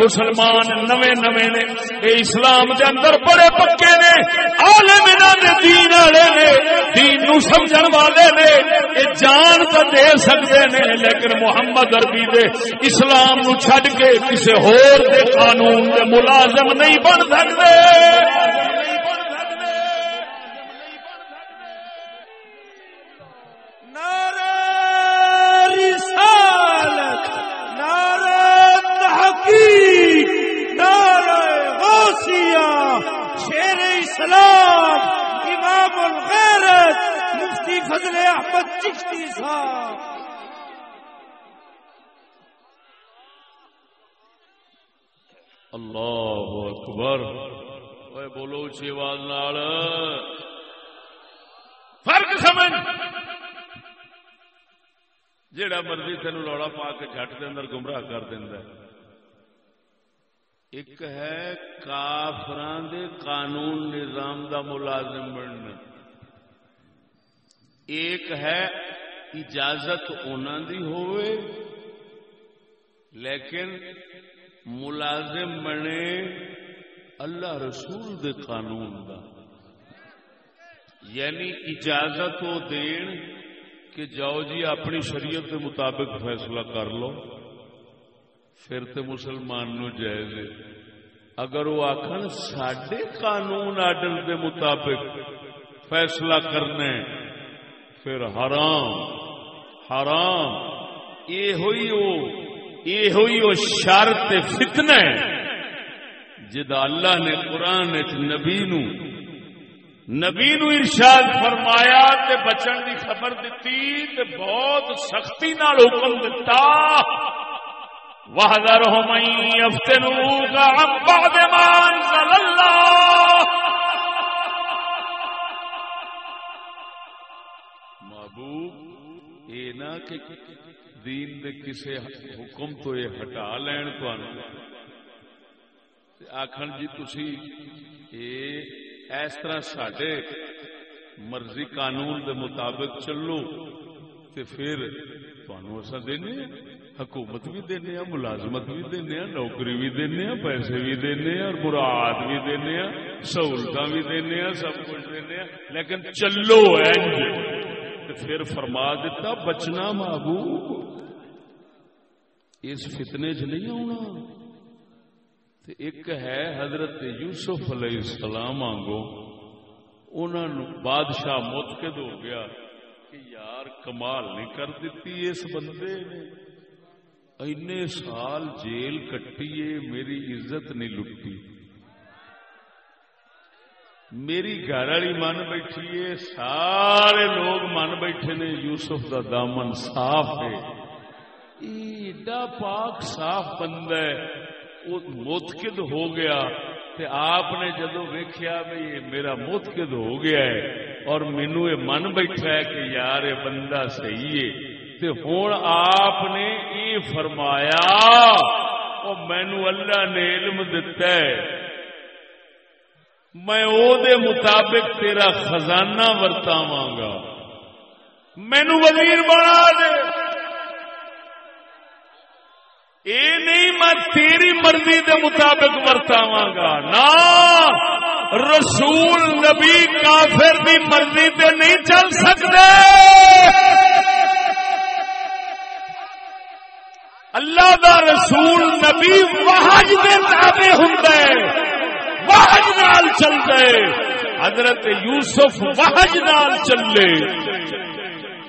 مسلمان نوے نوے نے، اے اسلام دے اندر بڑے پکے نے عالم انہاں دے دین والے نے، دین نو سمجھن والے نے، اے جان تو دے سکتے نے، لیکن محمد عربی دے اسلام نو چھڈ کے کسے ہور دے قانون دے ملازم نہیں بن سکتے فضل احمد چشتی صاحب۔ اللہ اکبر۔ اے بولو اچھی آواز نال۔ فرق سمجھ۔ جیڑا مرضی تین رولا پا کے جٹ کے اندر گمراہ کر دینا ایک ہے کافران دے قانون نظام دا ملازم بننا۔ ایک ہے اجازت انہوں دی ہوئے لیکن ملازم بنے اللہ رسول دے قانون دا۔ یعنی اجازت وہ دین کہ جاؤ جی اپنی شریعت کے مطابق فیصلہ کر لو، پھر تو مسلمان نو جائز اگر وہ آخر سڈے قانون آڈر کے مطابق فیصلہ کرنے پھر حرام حرام یہ ہوئی وہ یہ ہوئی وہ شرط فتنہ جدا اللہ نے قرآن نبی نو نبی نو ارشاد فرمایا تے بچن دی خبر دیتی تے بہت سختی نال حکم دتا۔ وحذرهم ان يفتنوك عن بعد ما انزل الله۔ محبوب اے نہ کہ دین دے کسے حکم تو یہ ہٹا لین تو آخر جی تھی اس طرح سڈے مرضی قانون دے مطابق چلو تے پھر اصا دینے حکومت بھی دینے ملازمت بھی دینے نوکری بھی دینے پیسے بھی دینے اور مراد بھی دینے سہولت بھی دینے سب کچھ دینے لیکن چلو پھر فرما دیتا، بچنا محبوب۔ اس فتنے چ نہیں آنا ایک ہے حضرت یوسف علیہ السلام آنگو۔ انہوں بادشاہ متقد ہو گیا کہ یار کمال نہیں کر دیتی اس بندے نے۔ اینے سال جیل کٹیے میری عزت نہیں لٹی۔ میری گھر والی من بیٹھی ہے، سارے لوگ من بیٹھے نے، یوسف دا دامن صاف ہے۔ ایڈا پاک صاف بندہ ہے متقد ہو گیا۔ تے آپ نے جدو ویکیا بھی یہ میرا متقد ہو گیا ہے، اور مینو یہ من بیٹھا ہے کہ یار یہ بندہ صحیح ہے۔ تے ہوں آپ نے یہ فرمایا، اور مینو اللہ نے علم دتا ہے۔ میں او دے مطابق تیرا خزانہ ورتاواں گا مینو وزیر بنا دے۔ اے نہیں، میں تیری مرضی دے مطابق ورتاواں گا نا، رسول نبی کافر دی مرضی تے نہیں چل سکتے۔ اللہ دا رسول نبی وحج دے تابع ہوندا ہے۔ وحج نال چلدا ہے حضرت یوسف وحج نال چلے۔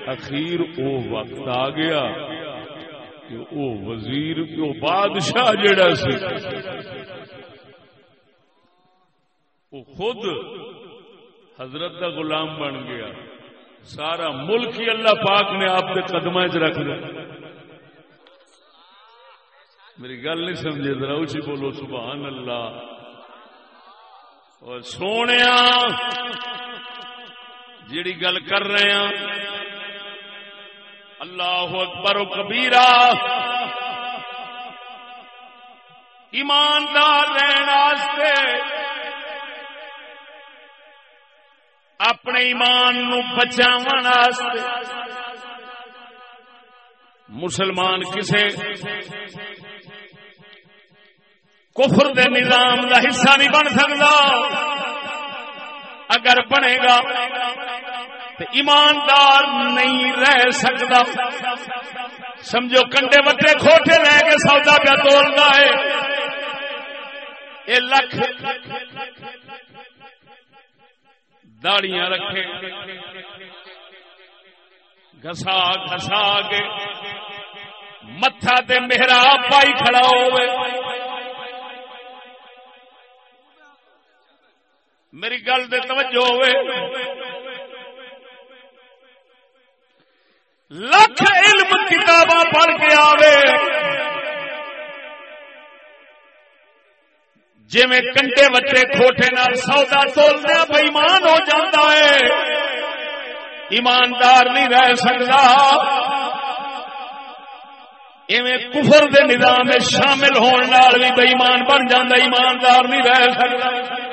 اخیر او وقت آ گیا کہ او وزیر او بادشاہ جڑا سی۔ او خود حضرت کا غلام بن گیا۔ سارا ملک ہی اللہ پاک نے آپ کے قدم چ رکھ دیا۔ میری گل نہیں سمجھے، ذرا اچھی بولو، سبحان اللہ۔ اور سونے جیڑی گل کر رہے ہیں۔ اللہ اکبر و کبیرا ایماندار رہنے اپنے ایمان نو بچاو مسلمان کسے کفر دے نظام دا حصہ نہیں بن سکتا۔ اگر بنے گا تو ایماندار نہیں رہ سکتا۔ سمجھو کنڈے وٹے کھوٹے لے کے سودا پیا تولنا ہے۔ یہ لکھ داڑیاں رکھے۔ گسا گسا کے متھا تے میرا پائی کھڑا ہوئے۔ میری گل دے توجہ ہوئے۔ لکھ علم کتاباں پڑھ کے آوے۔ جی میں کنٹے وٹے کھوٹے نال سودا تولنے بےمان ہو جاتا ہے۔ ایماندار نہیں رہ سکتا ایویں کفر دے نظام میں شامل ہونے بھی بےمان بن جانا ایماندار نہیں رہ سکتا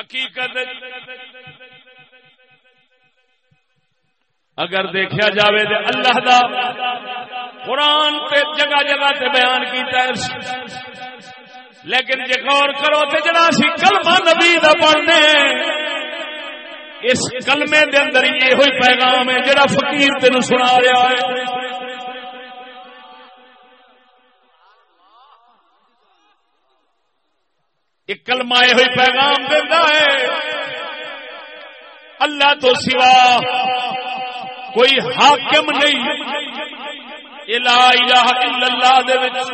حقیقت اگر دیکھا جاوے تو اللہ دا قرآن پہ جگہ جگہ تے بیان کیتا ہے۔ لیکن جے غور کرو تے جڑا سی کلمہ نبی دا پڑھنے اس کلمے دے اندر یہ ہوئی پیغام ہے جڑا فقیر تین سنا رہا ہے۔ ایک کلمہ یہ ہوئی پیغام دیتا ہے۔ اللہ تو سوا کوئی حاکم نہیں۔ الہ الہ الا اللہ دے وچ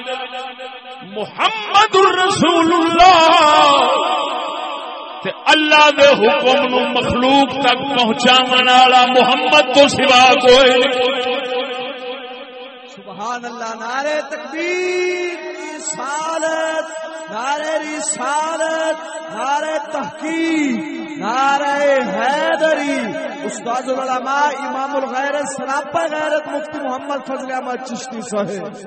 محمد الرسول اللہ تے اللہ دے حکم نو مخلوق تک پہنچاون والا محمد تو سوا کوئی سبحان اللہ، نعرہ تکبیر، رسالت۔ نعرہ رسالت، نعرہ تحقیق، نعرہ حیدری۔ استاد العلماء امام الغیرت سراپا غیرت مفتی محمد فضل احمد چشتی صاحب۔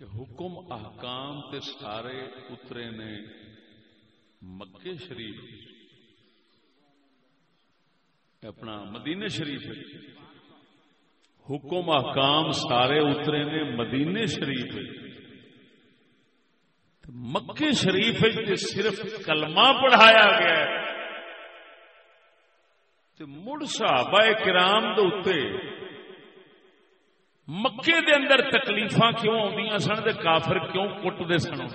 کہ حکم احکام تے سارے اترے نے مکے شریف اپنا مدینے شریف حکم احکام سارے اترے نے مدینے شریف مکے شریف صرف کلمہ پڑھایا گیا مڑ صحابہ کرام دے مکے دے اندر تکلیف کیوں آدی سن دے کافر کیوں کٹتے سن؟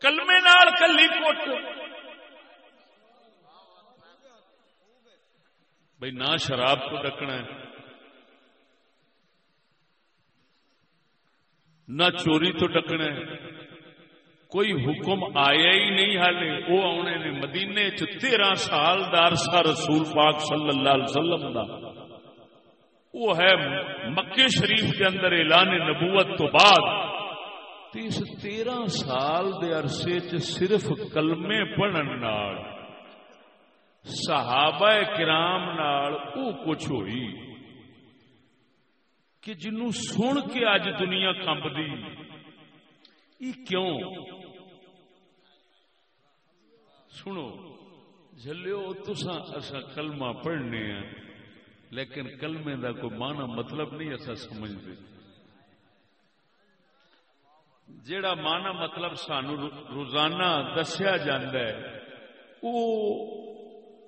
کلمے نال کلی کٹ۔ بھائی نہ شراب کو ڈکنا ہے۔ نہ چوری تو ڈکنا ہے۔ کوئی حکم آیا ہی نہیں ہالے وہ آنے نے مدینے چ تیرہ سال دارسا رسول پاک صلی اللہ علیہ وسلم دا۔ وہ ہے مکے شریف کے اندر اعلان نبوت تو بعد۔ اس تیرہ سال دے عرصے چ صرف کلمے پڑھن نال، صحابہ کرام نال او کچھ ہوئی کہ جنوں سن کے اج دنیا کمب دی کیوں؟ سنو جلو تسا اصا کلمہ پڑھنے ہیں، لیکن کلمے دا کوئی مانا مطلب نہیں اصا سمجھتے جیڑا مانا مطلب سانو روزانہ دسیا جاندہ ہے وہ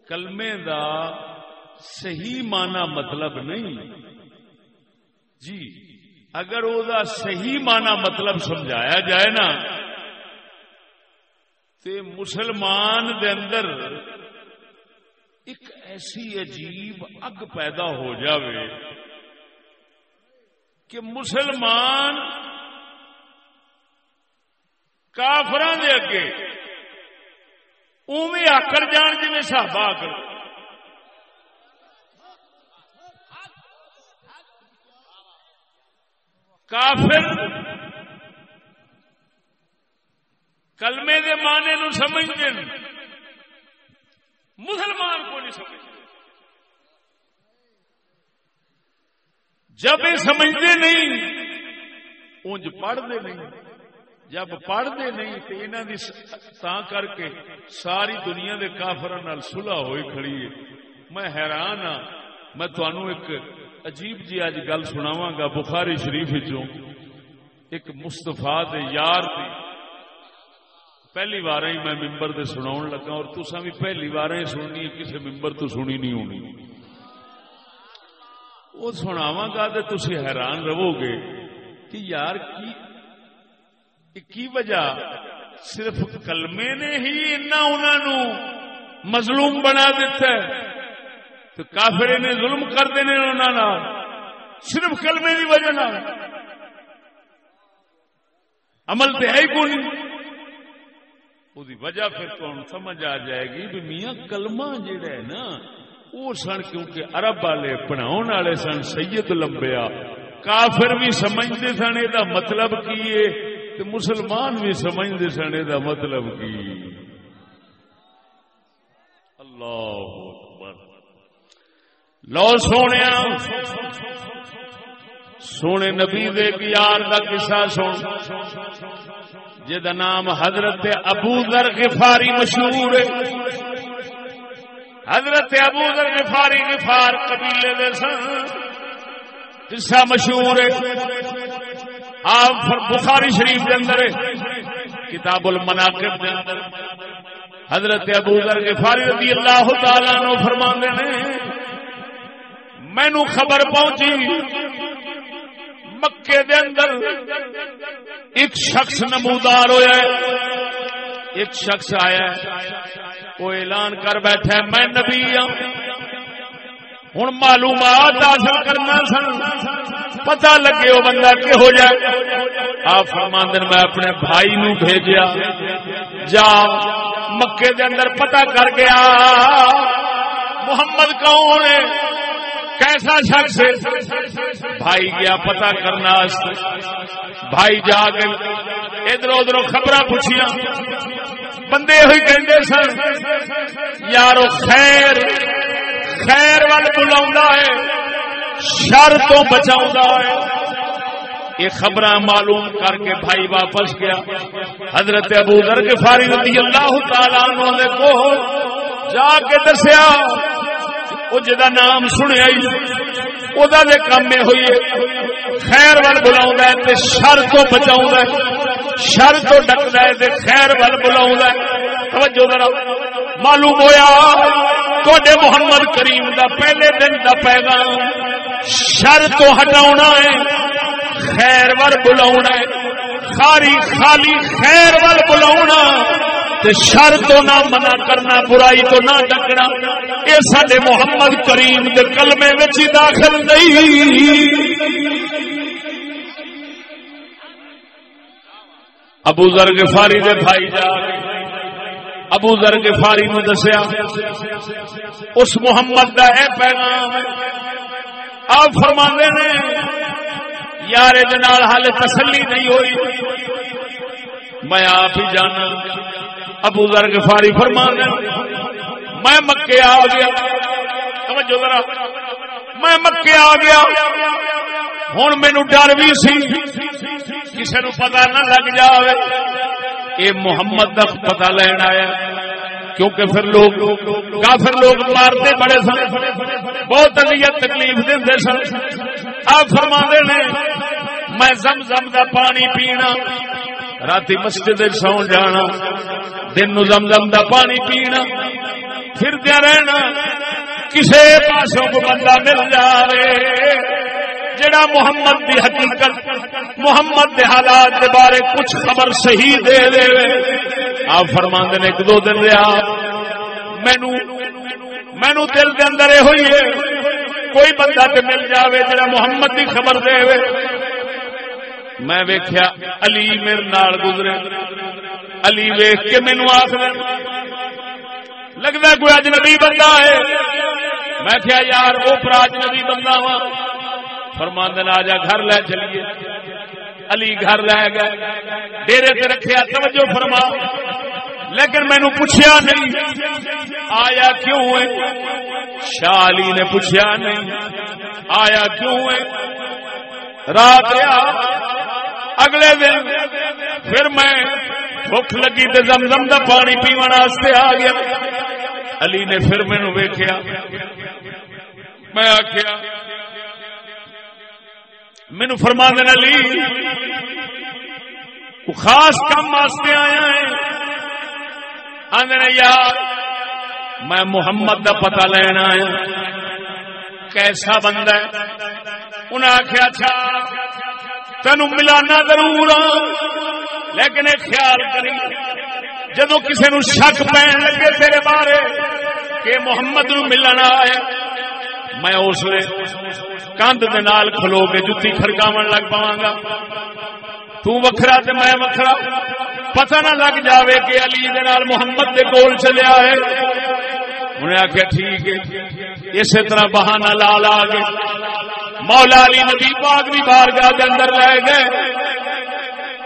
کلمے دا صحیح مانا مطلب نہیں۔ جی اگر وہ صحیح مانا مطلب سمجھایا جائے نا تو مسلمان دے اندر ایک ایسی عجیب اگ پیدا ہو جاوے کہ مسلمان کافران دے اگے اوی آکر جان جی سابا آکر کافر کلمے دے معنی نو سمجھتے مسلمان کو نہیں سمجھتے۔ جب یہ سمجھتے نہیں انج پڑھتے نہیں۔ جب پڑھتے نہیں تو انہوں کر کے ساری دنیا کے کافر سلح ہوئی کھڑی ہے۔ میں حیران ہاں۔ میں تنوع ایک عجیب جی اج گل سناوا گا۔ بخاری شریف ایک مستفا یار تھی۔ پہلی بار ہی میں ممبر دے سنا لگا اور تسا بھی پہلی بار ہی سننی کسی ممبر تو سنی نہیں ہونی۔ وہ سناوا گا تو تھی حیران رہو گے کہ یار کی کی وجہ؟ صرف کلمے نے ہی انہوں مظلوم بنا دیتا ہے۔ تو کافر نے ظلم کرتے ہیں انہوں صرف کلمے کی وجہ عمل تو ہے ہی کون وجہ پھر کون سمجھ آ جائے گی بھی میاں کلمہ جڑا ہے نا وہ سن کیونکہ عرب والے پڑھاؤ والے سن سید لمبیا کافر بھی سمجھتے سن یہ مطلب کی ہے تو مسلمان بھی سمجھتے سن یہ مطلب کی اللہ لو سونے سونے نبی دے یار کا قصہ سن جہد نام حضرت ابو ذر غفاری مشہور ہے۔ حضرت ابو ذر غفاری غفار قبیلے دے سن۔ قصہ مشہور ہے۔ آپ بخاری شریف کے اندر کتاب المناقب دے اندر۔ حضرت ابو ذر غفاری رضی اللہ تعالی عنہ فرماندے نے مینو خبر پہنچی مکے دے اندر ایک شخص نمودار ہوا ایک شخص آیا وہ اعلان کر بیٹھا میں نبی ہوں ہوں معلومات حاصل کرنا سن۔ پتا لگے وہ بندہ کہ ہو جائے آپ فرماندن، میں اپنے بھائی نو بھیجیا۔ جا، مکے دے اندر پتا کر گیا۔ محمد کون ہے؟ کیسا شخص بھائی گیا پتا کرنا بھائی جا کے ادھر ادھر خبر پوچھیا بندے ہوئی کہتے سن، یارو خیر خیر وال بلا ہے، شر تو بچا ہے۔ یہ خبر معلوم کر کے بھائی واپس گیا۔ حضرت ابو ذر کے فاری رضی اللہ تعالی کو جا کے دسیا وہ جا نام سنیا وہ کام ہوئی خیر وال بلا شر تو بچا شر تو ڈکتا ہے خیر وال بلا توجہ ذرا، معلوم ہوا تے محمد کریم دا پہلے دن دا پیغام شر تو ہٹا ہے، خیر وال بلا خاری خالی خیر وال بلا شر تو نہ منع کرنا، برائی تو نہ ڈکنا یہ سارے محمد کریم کے کلمے ہی داخل نہیں۔ ابو ذر گفاری دے بھائی جا ابو ذر گفاری نو دسیا، اس محمد دا اے پیغام، آپ فرما نے، یار حال تسلی نہیں ہوئی، میں آپ ہی جانا۔ ابو ذر گفاری فرما میں مکے آ گیا۔ سمجھو ذرا۔ میں مکے آ گیا۔ ہوں مینو ڈر بھی سی۔ کسی نو پتا نہ لگ جائے یہ محمد کا پتا لین آیا۔ کیونکہ پھر لوگ کافر لوگ مارتے بڑے سن۔ بہت اذیت تکلیف دے سن۔ آپ فرما نے، میں زم زم کا پانی پینا۔ رات مسجد سو جانا دن زم زم دا پانی پینا پھر دیا رہنا کسی پاسوں کو بندہ مل جائے جڑا محمد دی حقیقت محمد دے حالات دے بارے کچھ خبر صحیح دے دے آپ فرما نے ایک دو دن رہا مینو مینو دل دے اندر یہ ہوئی ہے کوئی بندہ تے مل جاوے جڑا محمد دی خبر دے میں ویخیا علی میرے نال گزرے۔ علی ویخ کے مینو آخر لگتا کوئی اجنبی بندہ ہے؟ میں کیا یار، وہ پر اجنبی بندہ وا۔ فرماند آ جا گھر لے چلیے۔ علی گھر لے گئے۔ ڈیرے سے رکھے توجہ فرما۔ لیکن مینو پوچھا نہیں۔ آیا کیوں ہے؟ شاہ علی نے پوچھا نہیں۔ آیا کیوں ہے؟ رات اگلے دن پھر میں بھوک لگی تو زمزم دا پانی پیو آ گیا۔ علی نے پھر مینو ویخیا میں آخیا مینو فرما دینا علی خاص کام واسطے آیا ہے۔ آدھے یار، میں محمد دا پتہ لینا آیا۔ کیسا بندہ ہے؟ انہیں آخیا اچھا تین ملانا ضرور لیکن ایک خیال کری جدو کسی نو شک پہن لگے تیرے بارے کہ محمد نو ملنا آیا، میں اس لیے کندھ کھلو کے جتی خرکاو لگ پا گا۔ تکھرا تو میں وکھرا، پتہ نہ لگ جاوے کہ علی دے نال محمد دے کول چلیا ہے انہیں آخیا ٹھیک ہے۔ اسی طرح بہانا لا لا کے مولا علی نبی پاک بھی بارگاہ دے اندر لے گئے۔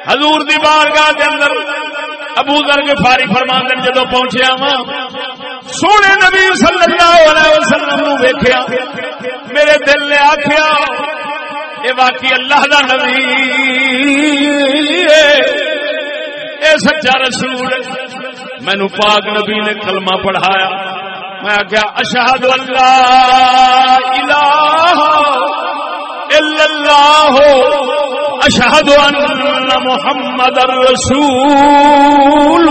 حضور دی بارگاہ دے اندر ابو ذر کے فاری فرمان جدو پہنچیا وا سونے نبی صلی اللہ علیہ وسلم نو ویکھیا۔ میرے دل نے آخیا یہ باقی اللہ دا نبی۔ اے سچا رسول مینو پاک نبی نے کلمہ پڑھایا۔ میں آخیا اشہد اللہ الہ الا اللہ. اشہد ان محمد رسول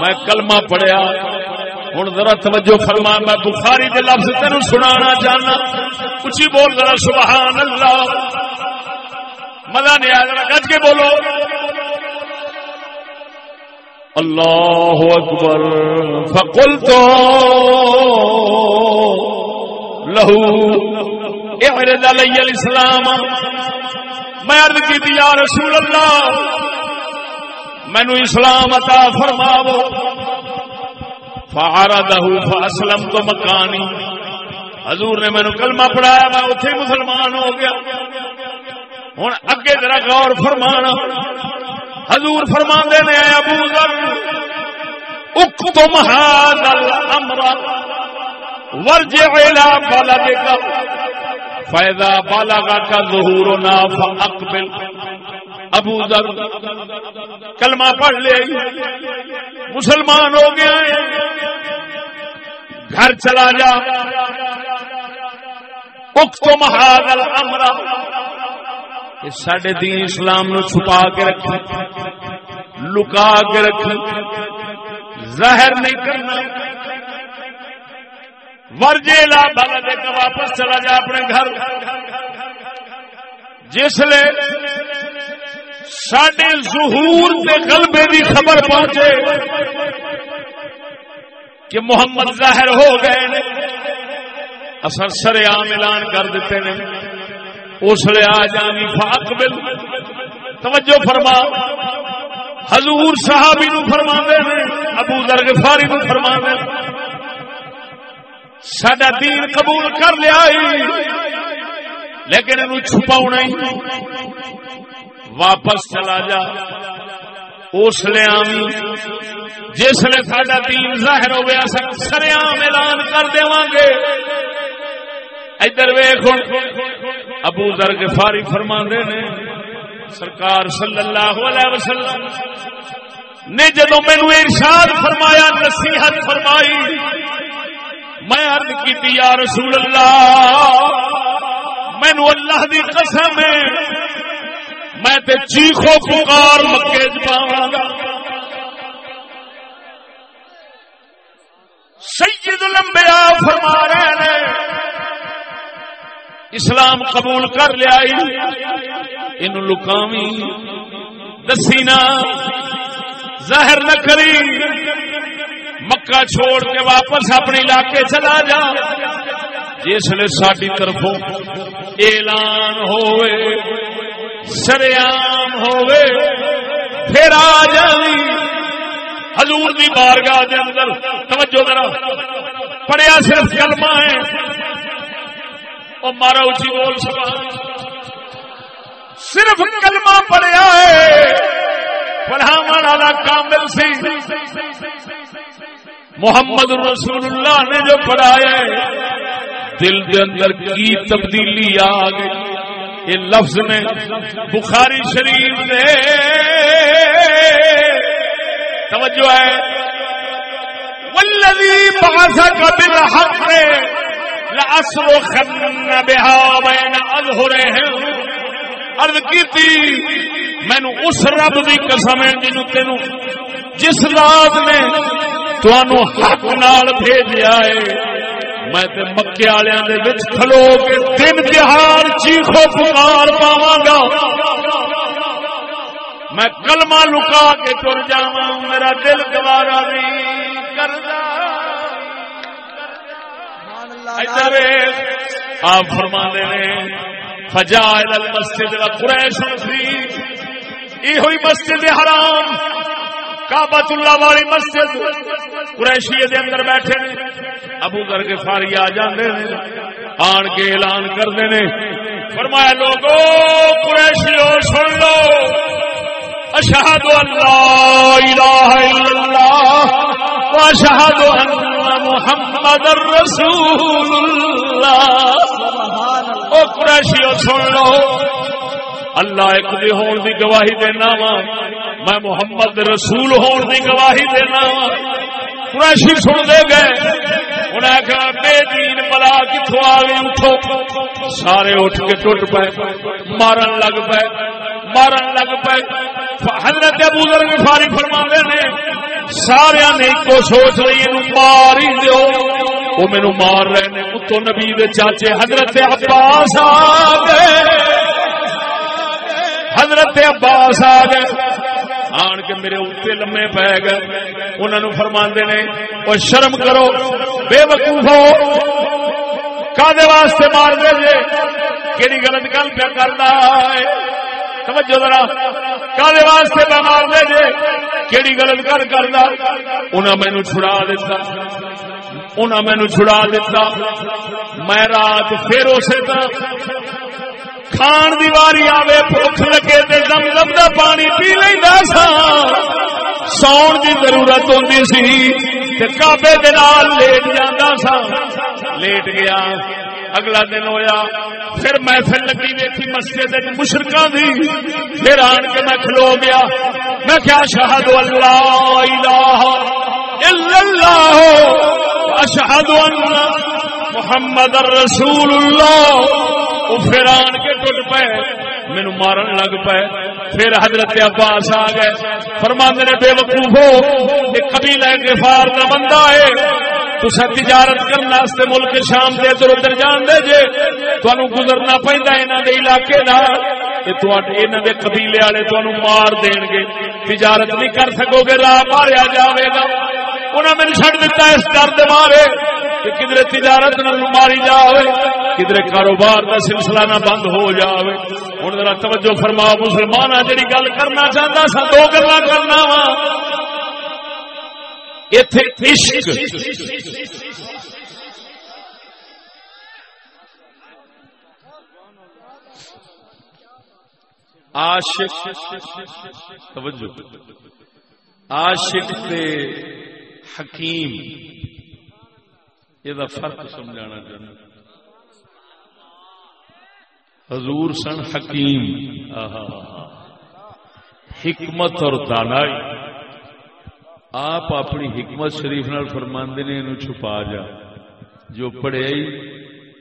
میں کلمہ پڑھیا۔ ہوں ذرا توجہ فرما، میں بخاری کے لفظ تین سنا چاہنا۔ اچھی بول ذرا، سبحان اللہ۔ مزہ نہیں آیا ذرا گج کے بولو۔ اللہ اکبر فکل تو لہو اسلام میں کی یا رسول اللہ، مینو اسلام عطا فرماو فارا دہو فاسلم تو مکانی۔ حضور نے مینو کلمہ پڑھایا، میں اتے مسلمان ہو گیا۔ ہوں اگے ذرا غور فرمانا۔ حضور فرما نے ابو ذر، اکتم هذا الامر ورجع الى بلدك فائدہ بالا کا ظہور و ناف ابو ذر، کلمہ پڑھ لے، مسلمان ہو گیا، گھر چلا جا۔ اکتم هذا الامر سڈے دین اسلام نو چھپا کے رکھ لکا کے رکھ ظاہر نہیں کرنا۔ ورجے لا بلا دے کے واپس چلا جا اپنے گھر۔ جس سڈے ظہور کے غلبے کی خبر پہنچے کہ محمد ظاہر ہو گئے اثر سر عام اعلان کر دیتے نے۔ اس لیے آ جانی فاق بل توجہ فرما۔ حضور صحابی نو فرما دے ابو درگفاری نو فرما دے سڈا دین قبول کر لیا لیکن یہ چھپا واپس چلا جا۔ اس لیا جس نے سڈا دین ظاہر ہو گیا سریام اعلان کر دے گے۔ ادھر ویخ ابو در فاری فرما نے، سرکار صلی اللہ علیہ وسلم نے جدو مینو ارشاد فرمایا، نصیحت فرمائی، میں ارد کی یا رسول اللہ مینو اللہ دی قسم ہے، میں تے چیخو پکار مکے پاوا گا۔ سید لمبیا فرما رہے ہیں اسلام قبول کر لیا ان لکاوی دسی نا ظاہر نہ کری. مکہ چھوڑ کے واپس اپنے علاقے چلا جا. جس نے ساری طرفوں اعلان ہوئے سریام ہوئے، پھر آ جانی حضور دی بارگاہ دے اندر، توجہ ذرا. پڑھیا صرف کلمہ ہے. وہ مارا اچھی بول سکا صرف کلمہ پڑھیا ہے۔ پڑھاوا والا کامل سی۔ محمد رسول اللہ نے جو پڑھایا ہے، دل کے اندر کی تبدیلی آ گئی۔ یہ لفظ نے بخاری شریف نے توجہ ہے۔ والذی بعثک بالحق لأسرخن بها بین اظہرہم عرض کی مینو اس رب کی قسم ہے جنو تینو جس رات نے تنوع حق نال بھیجا ہے، میں تے مکے والوں دے وچ کھلو کے دن تہار چیخو پکار پاواں گا۔ میں کلمہ لکا کے تر جاواں، میرا دل گوارا نہیں کردا ادھر آپ فرما دے فجا المسجد قریش یہ ہوئی مسجد حرام۔ کابت اللہ والی مسجد۔ قریشی دے اندر بیٹھے ابو کر کے فاری آ جاندے نے۔ آن کے اعلان کرتے نے۔ فرمایا، لوگو قریشیو سن لو۔ اشہد اللہ الہ الا اللہ واشہد ان محمد الرسول اللہ او قریشیو سن لو. اللہ ایک دی ہون دی گواہی دینا وا. میں محمد رسول ہون دی گواہی دینا وا. قریشی سن دے گئے. انہیں آخر بے دین بلا کتوں آ گئی اٹھو. سارے اٹھ کے ٹوٹ پے مارن لگ پے مارن لگ پے۔ حضرت ابو ذر غفاری فرما نے، سارے نے ایک سوچ رہی مار ہی دو وہ مینو مار رہے ہیں اتو نبی دے چاچے حضرت عباس آ گئے۔ حضرت عباس آ گئے۔ آن کے میرے اتنے لمے پی گئے۔ انہوں فرما نے اور شرم کرو، بے وقوف ہو۔ کدے واسطے مار دے جے۔ کہڑی غلط گل پہ کرنا ہے؟ توجہ ذرا۔ کدے واسطے پہ مار دے جے۔ کہڑی غلط گل کرنا انہیں مینو چھڑا دیتا انہیں مینو چھڑا دیتا میں رات پھر اسے کھان دی واری آوے، بھوک لگے تے زم زم دا پانی پی لیندا سا سون دی ضرورت ہوندی سی تے کعبے دے نال لیٹ جاندا سا لیٹ گیا۔ اگلا دن ہویا، پھر محفل لگی ویکھی مسجد وچ مشرکاں دی، پھر آن کے میں کھلو گیا۔ میں کیا شہد اللہ الہ الا اللہ اشہد ان محمد الرسول اللہ وہ پھر آن کے ٹوٹ پے مینو مارن لگ پے پھر حضرت عباس آ گئے۔ فرماند نے، بے وقوف ہو، یہ قبیلہ غفار کا بندہ ہے۔ تصا تجارت کرنے ملک شام سے ادھر ادھر جان دے جے تمہیں گزرنا پہنتا یہاں کے علاقے دے قبیلے والے تمہیں مار دین گے۔ تجارت نہیں کر سکو گے، راہ ماریا جاوے گا۔ انہیں میرے چڑ دیتا اس درد مارے کہ کدھر تجارت نہ ماری جائے کدھر کاروبار کا سلسلہ نہ بند ہو جائے ہوں ذرا توجہ فرما مسلمان جی گل کرنا چاہتا سا دو گلا کرنا وا۔ عشق عاشق توجہ عاشق تے حکیم یہ فرق سمجھانا چاہنا حضور سن حکیم حکمت اور دانائی آپ اپنی حکمت شریف نال فرماندے نے، انہوں چھپا جا۔ جو پڑھے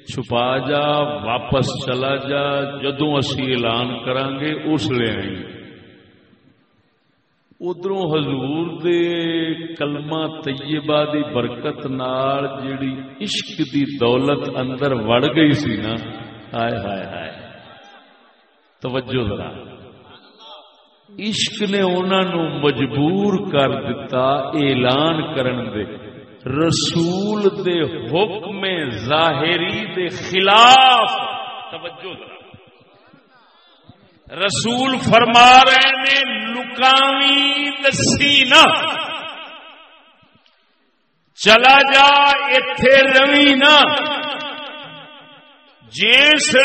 چھپا جا، واپس چلا جا، جدوں اسی اعلان کرانگے اس لے آئیں ادھر حضور دے کلمہ طیبہ دی برکت نال جیڑی عشق دی دولت اندر وڑ گئی سی نا، ہائے ہائے ہائے۔ توجہ ذرا۔ عشق نے انہوں مجبور کر دیتا اعلان کرن دے۔ رسول دے حکم ظاہری دے خلاف۔ توجہ رسول فرما رہے نے، لکاوی دسی نا چلا جا اتے روی نا جس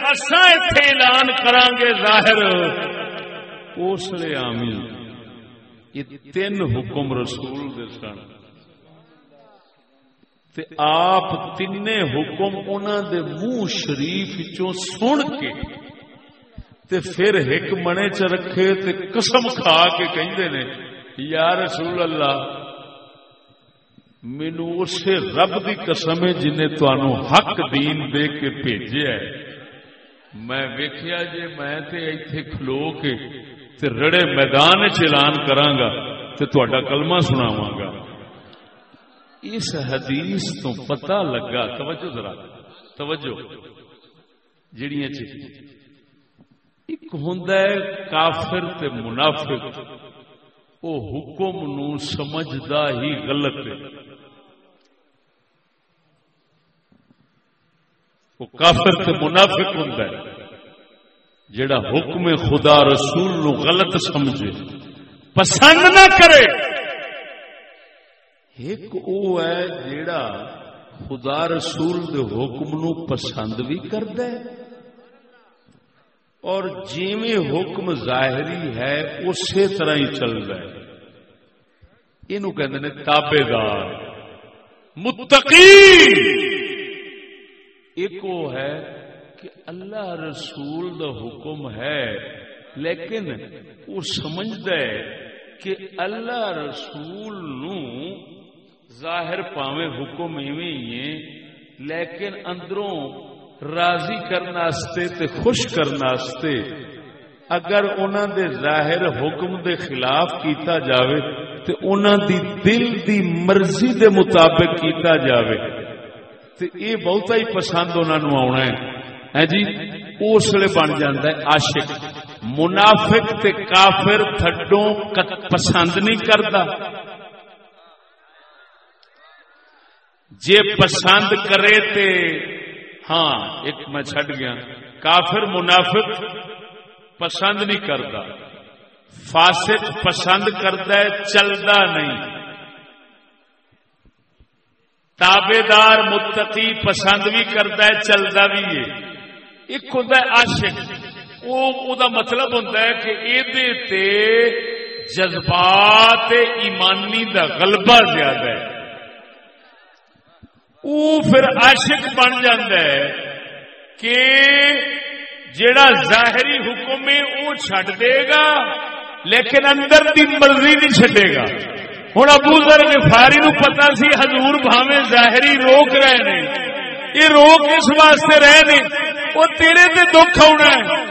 اصا اتے اعلان کران گے ظاہر۔ اس لیے آمی یہ تین حکم رسول دے سن۔ تے آپ تین حکم انہوں دے منہ شریف چوں سن کے تے پھر ایک منے چ رکھے تے قسم کھا کے کہندے نے، یا رسول اللہ، مینو اسے رب دی قسم ہے جنہیں تنوع حق دین دے کے بھیجا ہے۔ میں ویکیا جی میں تے ایتھے کھلو کے تے رڑے میدان چلان کرانگا تے تہاڈا کلمہ سناواں گا اس حدیث تو پتہ لگا، توجہ ذرا، توجہ جڑیاں چیزاں ایک ہوندا ہے کافر تے منافق، او حکم نو سمجھدا ہی غلط ہے۔ وہ کافر تے منافق ہوندا ہے۔ جڑا حکم خدا رسول نو غلط سمجھے، پسند نہ کرے۔ ایک او ہے جڑا خدا رسول دے حکم نو پسند بھی کردا ہے۔ اور جیویں حکم ظاہری ہے، اسی طرح ہی چل رہا ہے۔ یہ کہ تابے دار متقی۔ ایک وہ ہے کہ اللہ رسول دا حکم ہے، لیکن وہ سمجھتا ہے کہ اللہ رسول نو ظاہر پاوے حکم ایویں ہی لیکن اندروں راضی کرنے تے خوش کرنے اگر انہوں دے ظاہر حکم دے خلاف کیتا جاوے تے انہوں دی دل دی مرضی دے مطابق کیتا جاوے، تے اے بہت ہی پسند انہوں آنا ہے۔ جی؟ اس لیے بن جاتا ہے عاشق۔ منافق تے کافر تھڈوں پسند نہیں کرتا جے پسند کرے تے ہاں ایک میں چھٹ گیا۔ کافر منافق پسند نہیں کرتا فاسق پسند کرتا ہے چلتا نہیں۔ تابے دار متقی پسند بھی کرتا ہے چلتا بھی ہے۔ ایک ہوتا ہے عاشق۔ وہ دا مطلب ہوتا ہے کہ یہ جذبات ایمانی دا غلبہ زیادہ ہے۔ وہ پھر عاشق بن جاتا ہے کہ جڑا ظاہری حکم ہے وہ چڈ دے گا، لیکن اندر دی مرضی نہیں چڈے گا۔ ہوں ابو ذر غفاری نو پتا سی حضور بھاوے ظاہری روک رہے نے۔ یہ روک اس واسطے رہے نے وہ تیرے تے دکھ آنا ہے۔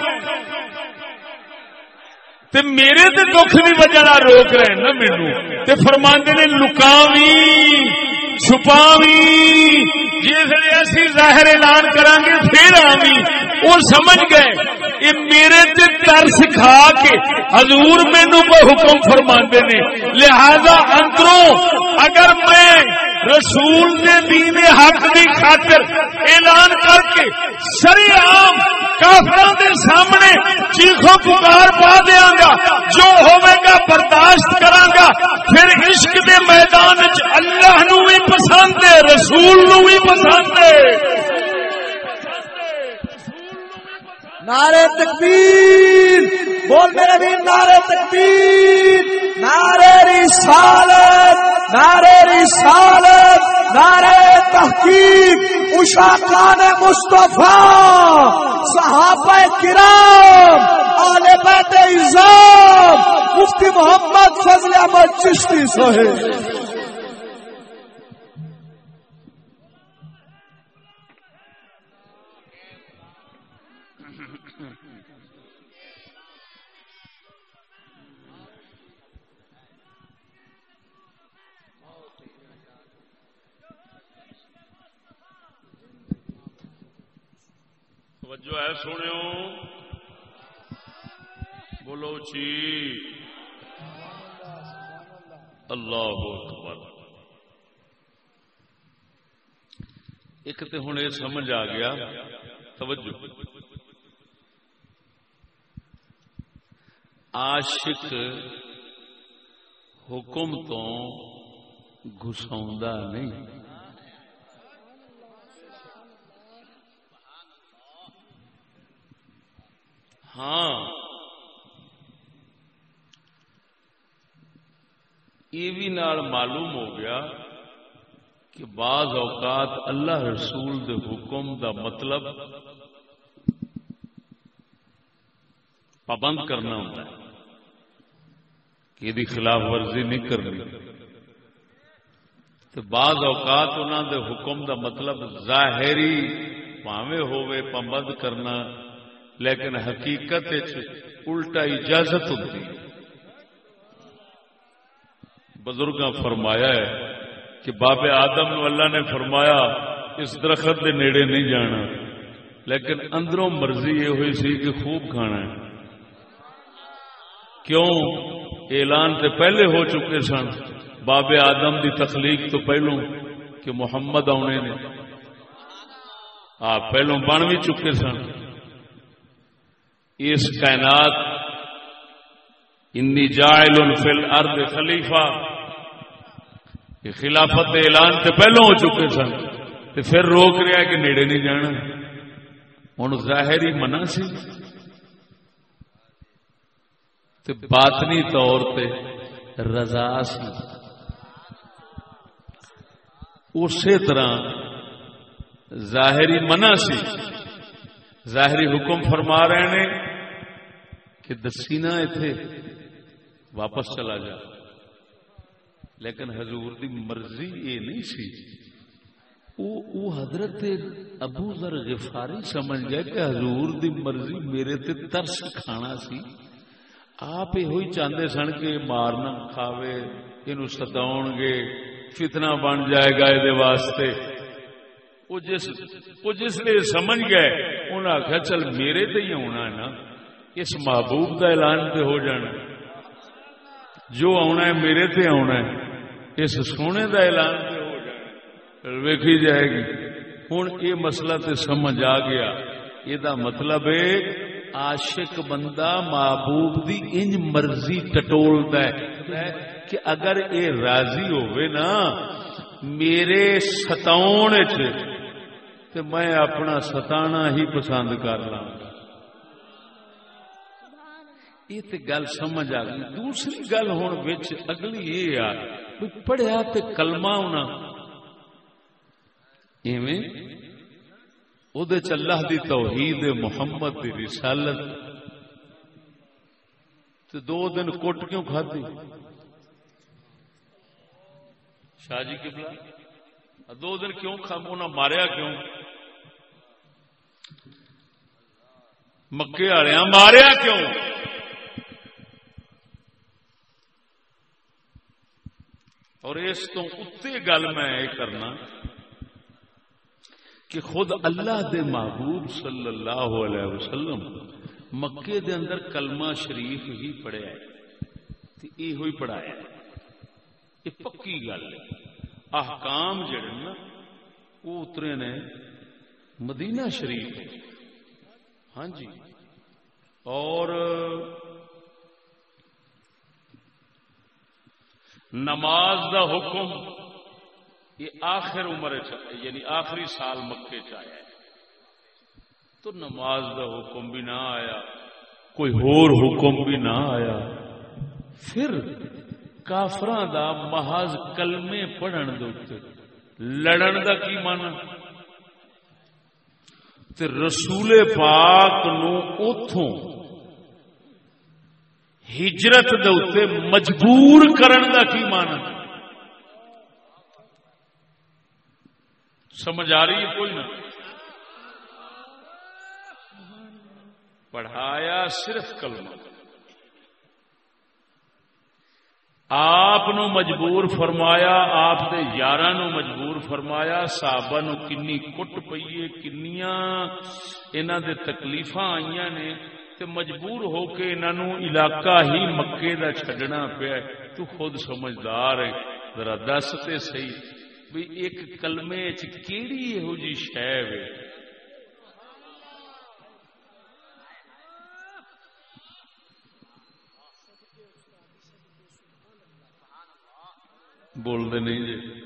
تے میرے تے دکھ بھی وجہ روک رہے نا میرے۔ تے فرماندے نے لکاوی، چھپاوی جس اسی ظاہر اعلان کریں گے پھر آوی وہ سمجھ گئے، یہ میرے تے ترس کھا کے حضور مینو کو حکم فرما نے۔ لہذا اندروں، اگر میں رسول نے دین حق کی خاطر اعلان کر کے سری عام کافروں کے سامنے چیخو پکار پا دیا گا، جو ہوئے گا برداشت کرا گا، پھر عشق دے میدان چ اللہ نو بھی پسند ہے، رسول نو بھی پسند نعرے تکبیر۔ بول میرے بھی نعرے تکبیر۔ نعرے رسالت نعرے رسالت نعرے تحقیق۔ اشا خان مصطفیٰ، صحابہ کرام، آل بیت عزام، مفتی محمد فضل احمد چشتی صاحب۔ جو ہے سنو بولو چی اللہ اکبر۔ ایک تو ہوں یہ سمجھ آ گیا۔ توجہ۔ عاشق حکم تو گسا نہیں۔ ہاں۔ یہ بھی نال معلوم ہو گیا کہ بعض اوقات اللہ رسول دے حکم دا مطلب پابند کرنا ہوتا ہے۔ کہ یہ خلاف ورزی نہیں کرنی۔ تو بعض اوقات انہوں دے حکم دا مطلب ظاہری پاوے ہوئے پابند کرنا لیکن حقیقت الٹا اجازت ہوتی بزرگ فرمایا ہے کہ باب آدم نو اللہ نے فرمایا، اس درخت کے نیڑے نہیں جانا۔ لیکن اندروں مرضی یہ ہوئی سی کہ خوب کھانا ہے۔ کیوں؟ اعلان تے پہلے ہو چکے سن۔ باب آدم دی تخلیق تو پہلو کہ محمد آنے نے۔ آپ پہلو بن بھی چکے سن۔ اس کائنات انی جائل فی الارض خلیفہ۔ یہ خلافت اعلان تے پہلو ہو چکے سن۔ تے پھر روک رہا کہ نیڑے نہیں جانا۔ ہوں ظاہری منع سی۔ تے باطنی طور پہ رضا سی۔ اسی طرح ظاہری منع سی۔ ظاہری حکم فرما رہے ہیں کہ دسی نہ اتے واپس چلا جا۔ لیکن حضور دی مرضی یہ نہیں سی۔ او حضرت ابو ذر غفاری سمجھ گئے کہ حضور دی مرضی میرے تے ترس کھانا سی۔ آپ یہ چاہتے سن کہ مارنا کھاوے یہ ستاؤ گے، فتنہ بن جائے گا یہ واسطے۔ وہ جس وہ جس لیے سمجھ گئے، انہوں نے آخیا، چل میرے تے ہی آنا ہے نا، اس محبوب کا اعلان تے ہو جانا جو آنا ہے، میرے تے آنا ہے۔ اس سونے کا اعلان تے ہو جانا ویکھی جائے گی۔ ہوں یہ مسئلہ تے سمجھ آ گیا۔ یہ مطلب ہے عاشق بندہ محبوب دی انج مرضی ٹٹول ہے۔ کہ اگر اے راضی ہوئے نا، میرے ستاؤن تو میں اپنا ستانا ہی پسند کر لا یہ گل سمجھ آ گئی۔ دوسری گل ہوں اگلی یہ آ پڑھیا تے کلمہ ہونا۔ ایویں اللہ دی توحید، محمد دی رسالت۔ تو دو دن کٹ کیوں کھدی شاہ جی بلا دو دن کیوں کھا ماریا کیوں؟ مکے والے ماریا کیوں؟ اور اس تو اتنے گل میں یہ کرنا کہ خود اللہ دے محبوب صلی اللہ علیہ وسلم مکے دے اندر کلمہ شریف ہی پڑھیا ہے یہ ہوئی پڑھایا یہ پکی گل ہے۔ احکام جڑے نا، وہ اترے نے مدینہ شریف ہاں جی۔ اور نماز دا حکم یہ آخر عمر یعنی آخری سال مکے چیا تو نماز دا حکم بھی نہ آیا، کوئی ہور حکم بھی نہ آیا۔ پھر کافر دا محض کلمے پڑھن دے لڑن دا کی من تے رسول پاک نو اتوں ہجرت دے مجبور کرن دا کی مان سمجھ آ رہی ہے کوئی نہ؟ پڑھایا صرف کلمہ۔ آپ مجبور فرمایا آپ دے یار نو مجبور فرمایا صحابہ نو کنی کٹ پیے کنیاں انہاں دے تکلیفاں آئیاں نے تے مجبور ہو کے انہاں علاقہ ہی مکے دا چھڈنا پیا تو خود سمجھدار ہے ذرا دس تے صحیح بھی ایک کلمے چیڑی یہو جی شہ بولتے نہیں جی۔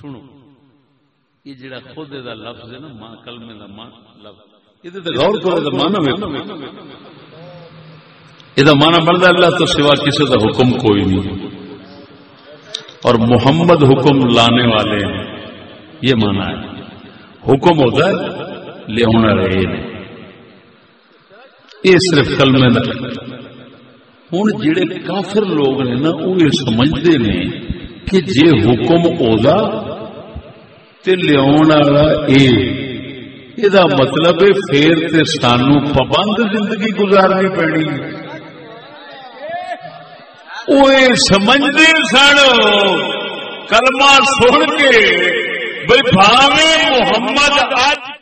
سنو، یہ جڑا خود دا لفظ ہے نا ماں کلمے دا ماں لفظ۔ یہ غور کرو مانا یہ مانا بنتا اللہ تو سوا کسی کا حکم کوئی نہیں۔ اور محمد حکم لانے والے ہیں۔ یہ مانا ہے۔ حکم ہوتا ہے لیا رہے یہ صرف کلمے کا ہوں جڑے کافر لوگ نے نا وہ یہ سمجھتے ہیں کہ جے حکم اودا تے لیا یہ مطلب پھر تے سانو پابند زندگی گزارنی پڑی وہ سمجھتے سن، کلمہ سن کے بھائی بھاوے محمد اج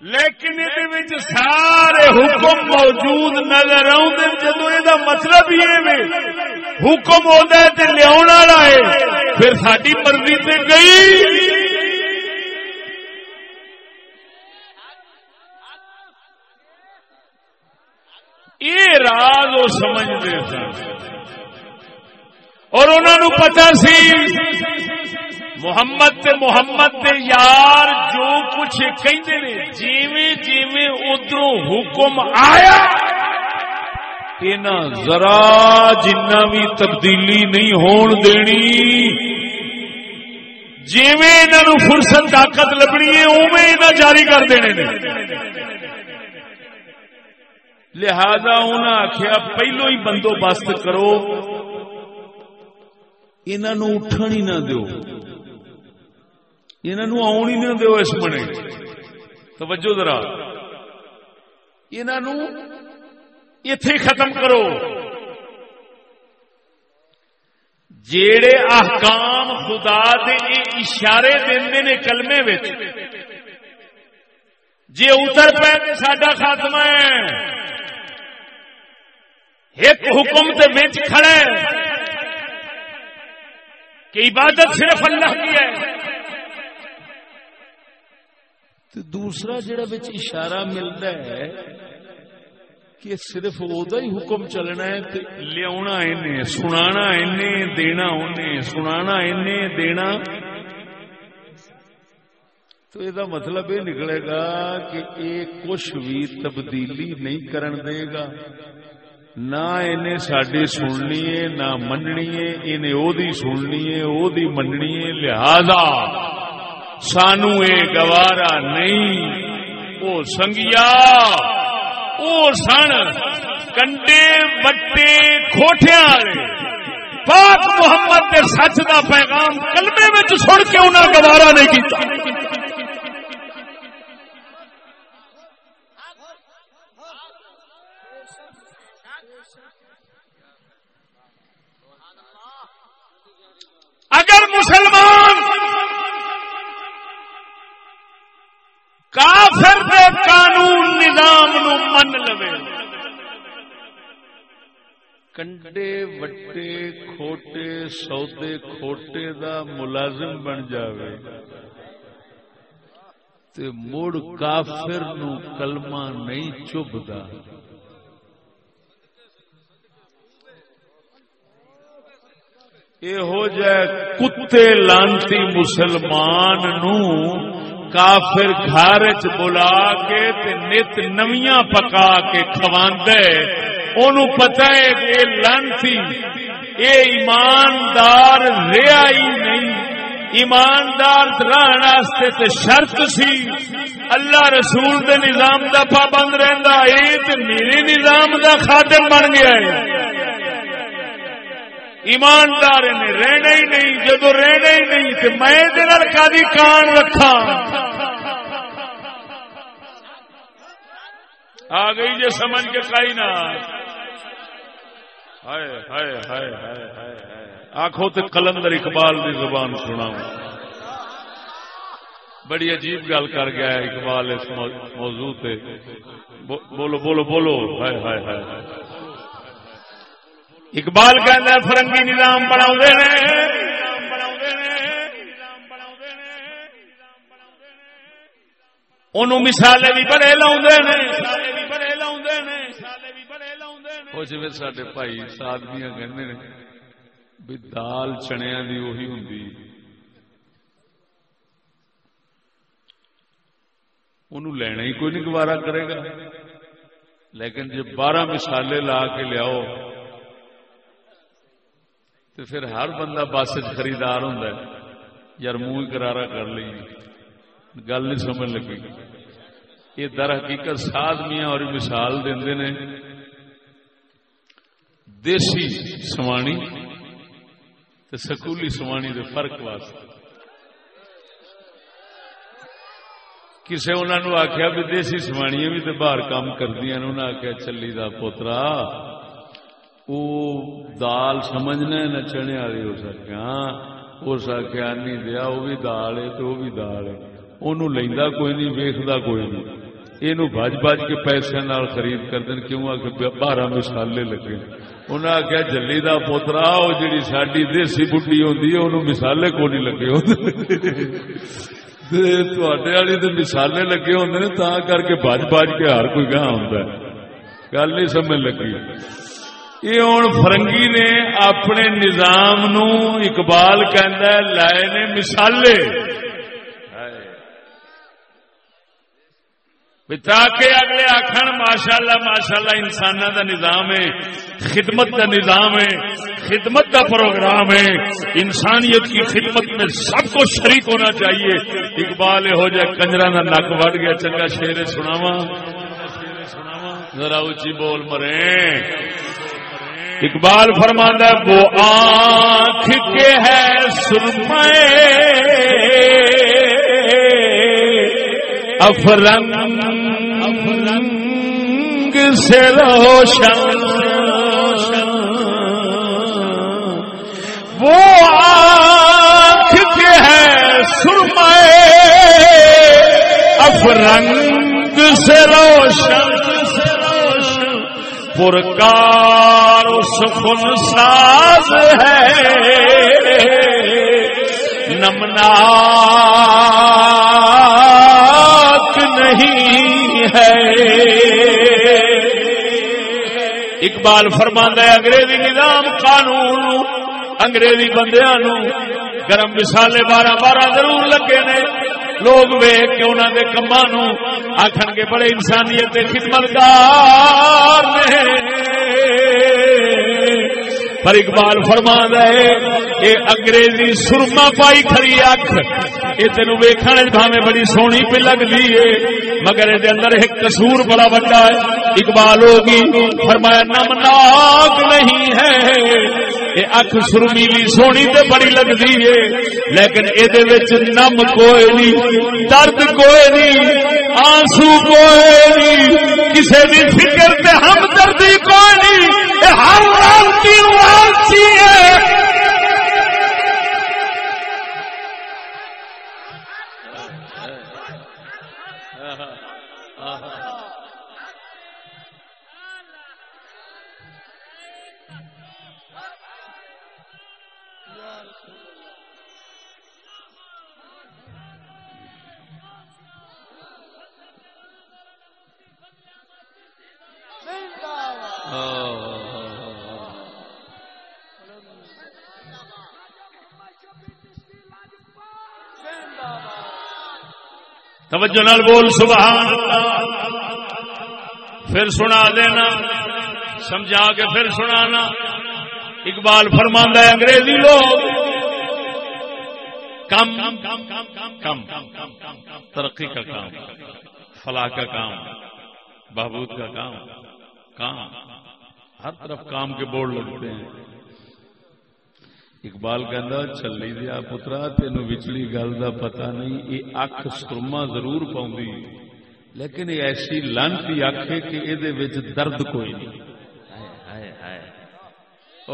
لیکن یہ سارے حکم موجود نظر آدھے جدو یہ مطلب یہ حکم ہوتا ہے تو لیا والا ہے پھر ساری مرضی سے گئی۔ یہ راز وہ سمجھتے سن۔ اور انہوں پتا سی محمد تے محمد تے یار جو کچھ کہندے نے، جیویں جیویں ادھر حکم آیا۔ ذرا جنہ بھی تبدیلی نہیں ہون دینی۔ جیویں انہوں فرصت، طاقت لبنی ہے جاری کر دینے نے۔ لہذا انہیں آخیا پہلو ہی بندوبست کرو۔ انہوں اٹھن ہی نہ دو انہوں آن ہی نہ دو اس بنے۔ توجہ ذرا۔ انہوں اتے ختم کرو۔ جیڑے احکام خدا دے اشارے دے نے کلمے جی اتر پہ تو سڈا خاتمہ ہے۔ ایک حکم تے بچ کھڑے کہ عبادت صرف اللہ کی ہے۔ تو دوسرا جڑا بچ اشارہ ملتا ہے کہ صرف ادا ہی حکم چلنا ہے تو لیا سنا دینا انہیں سنا دینا۔ تو یہ مطلب یہ نکلے گا کہ یہ کچھ بھی تبدیلی نہیں کرن دے گا۔ نہ انہیں ساری سننی ہے، نہ مننی ہے انہیں او دی سننی ہے او دی مننی ہے، لہذا سانو اے گوارا نہیں۔ او سنگیا، او سن، کنڈے، بٹے کھوٹیا پاک محمد کے سچ دا پیغام کلمے میں سن کے انہیں گوارا نہیں کیتا۔ اگر مسلمان کافر دے قانون نظام نو من لو کنڈے وٹے، کھوٹے، سودے، کھوٹے دا ملازم بن جاوے۔ تے مڑ کافر نو کلمہ نہیں چبھتا یہ ہو جائے کتے لانتی مسلمان نو کافر گھر چ بلا کے نت نویاں پکا کے کھواندے اونوں پتہ ہے کہ لانسی اے ایماندار ریا ہی نہیں۔ ایماندار رہن واسطے تے شرط سی۔ اللہ رسول دے نظام دا پابند رہندا اے تے میرے نظام دا خادم بن گیا ہے۔ ایماندار نے رہنا ہی نہیں، جدو رہنا ہی نہیں تو میں کان رکھا آ گئی جی سمجھ کے کئی نہ آخو تو کلندر اقبال کی زبان سنا بڑی عجیب گل کر گیا ہے اقبال اس موضوع بولو بولو بولو۔ ہائے ہائے ہائے۔ اقبال کہ فرنگی نظام بنا ان مثالے بھی بڑے جی سڈے بھائی سادگیاں کہ بھی دال چنیا کی اہی ہوں لینا ہی کوئی نہیں گوارا کرے گا۔ لیکن جب بارہ مثالے لا کے لیاؤ تو پھر ہر بندہ بس خریدار ہوں یار منہ کرارا کر لی گل نہیں سمجھ لگی۔ یہ در حقیقت ساد میاں اور مثال دے نے۔ دیسی سوانی تے سکولی سوانی دے فرق واسطے۔ کسے انہوں نے آخیا بھی دیسی سوانیاں بھی تو باہر کام کردی انہوں نے آخیا چلی دا پوترا۔ وہ دال سمجھنا نہ چنے والی ہو سکیا ہاں؟ ہو سکیا نہیں دیا وہ بھی دال ہے تو وہ بھی دال ہے۔ انہوں لینا کوئی نہیں، ویکھدا کوئی نہیں۔ یہ بج بج کے پیسے نال خرید کر دین کیوں؟ آ کے بارہ مسالے لگے۔ انہیں آخیا جلی دا پوترا وہ جی ساری دیسی بڈی ہوتی ہے مسالے کو نہیں لگے ہوتے والی تو مثالے لگے ہوں تا کر کے بج بج کے ہر کوئی گاہ ہوں گل نہیں سمجھ لگی۔ یہ ہوں فرنگی نے اپنے نظام نو اقبال کہ لائے نے مثالے۔ تاکہ اگلے آخر ماشاء اللہ ماشاء اللہ انسان کا نظام ہے، خدمت کا نظام ہے، خدمت کا پروگرام ہے۔ انسانیت کی خدمت میں سب کو شریک ہونا چاہیے۔ اقبال ہو جائے کنجرا کا نک وڑ گیا، چنگا شیر سناوا ذرا اچھی بول مرے۔ اقبال فرماندہ وہ آنکھ کے ہے سرمائے افرنگ سے روشن وہ آنکھ کے ہے سرمائے افرنگ سے روشن پرکار سخن ساز ہے۔ نمنا نہیں ہے۔ اقبال فرماندہ انگریزی نظام قانون، انگریزی بندیا نو گرم مثالے بارہ بارہ ضرور لگے نے۔ لوگ ویگ کے انہوں کے کما نو آخر کے بڑے انسانیت خدمتگار نے۔ پر اقبال فرما ہے یہ انگریزی سرما پائی کھری اکھ یہ تین ویخنے بھاوے بڑی سونی پہ لگتی ہے مگر یہ اندر ایک کسور بڑا بڑا ہے۔ اقبال ہوگی فرمایا نمناک نہیں ہے۔ یہ اکھ سرمیلی سونی تے بڑی لگتی ہے لیکن یہ نم کوئی نہیں درد کوئی نہیں آنسو کوئی نہیں کسی بھی فکر تے ہم دردی کوئی نہیں ہر رانتی رانتی ہے توجہ نال بول، سبحان پھر سنا دینا، سمجھا کے پھر سنانا۔ اقبال فرماندہ ہے، انگریزی لوگ۔ کم کم، ترقی کا کام، فلاح کا کام، بہبود کا کام کام۔ ہر طرف کام کے بورڈ لگتے ہیں۔ اقبال کہہ چلی دیا پترا تین وچلی گل کا پتا نہیں یہ اکھ سرما ضرور پاؤں لیکن یہ ایسی لانتی اکھ ہے کہ یہ درد کوئی نہیں۔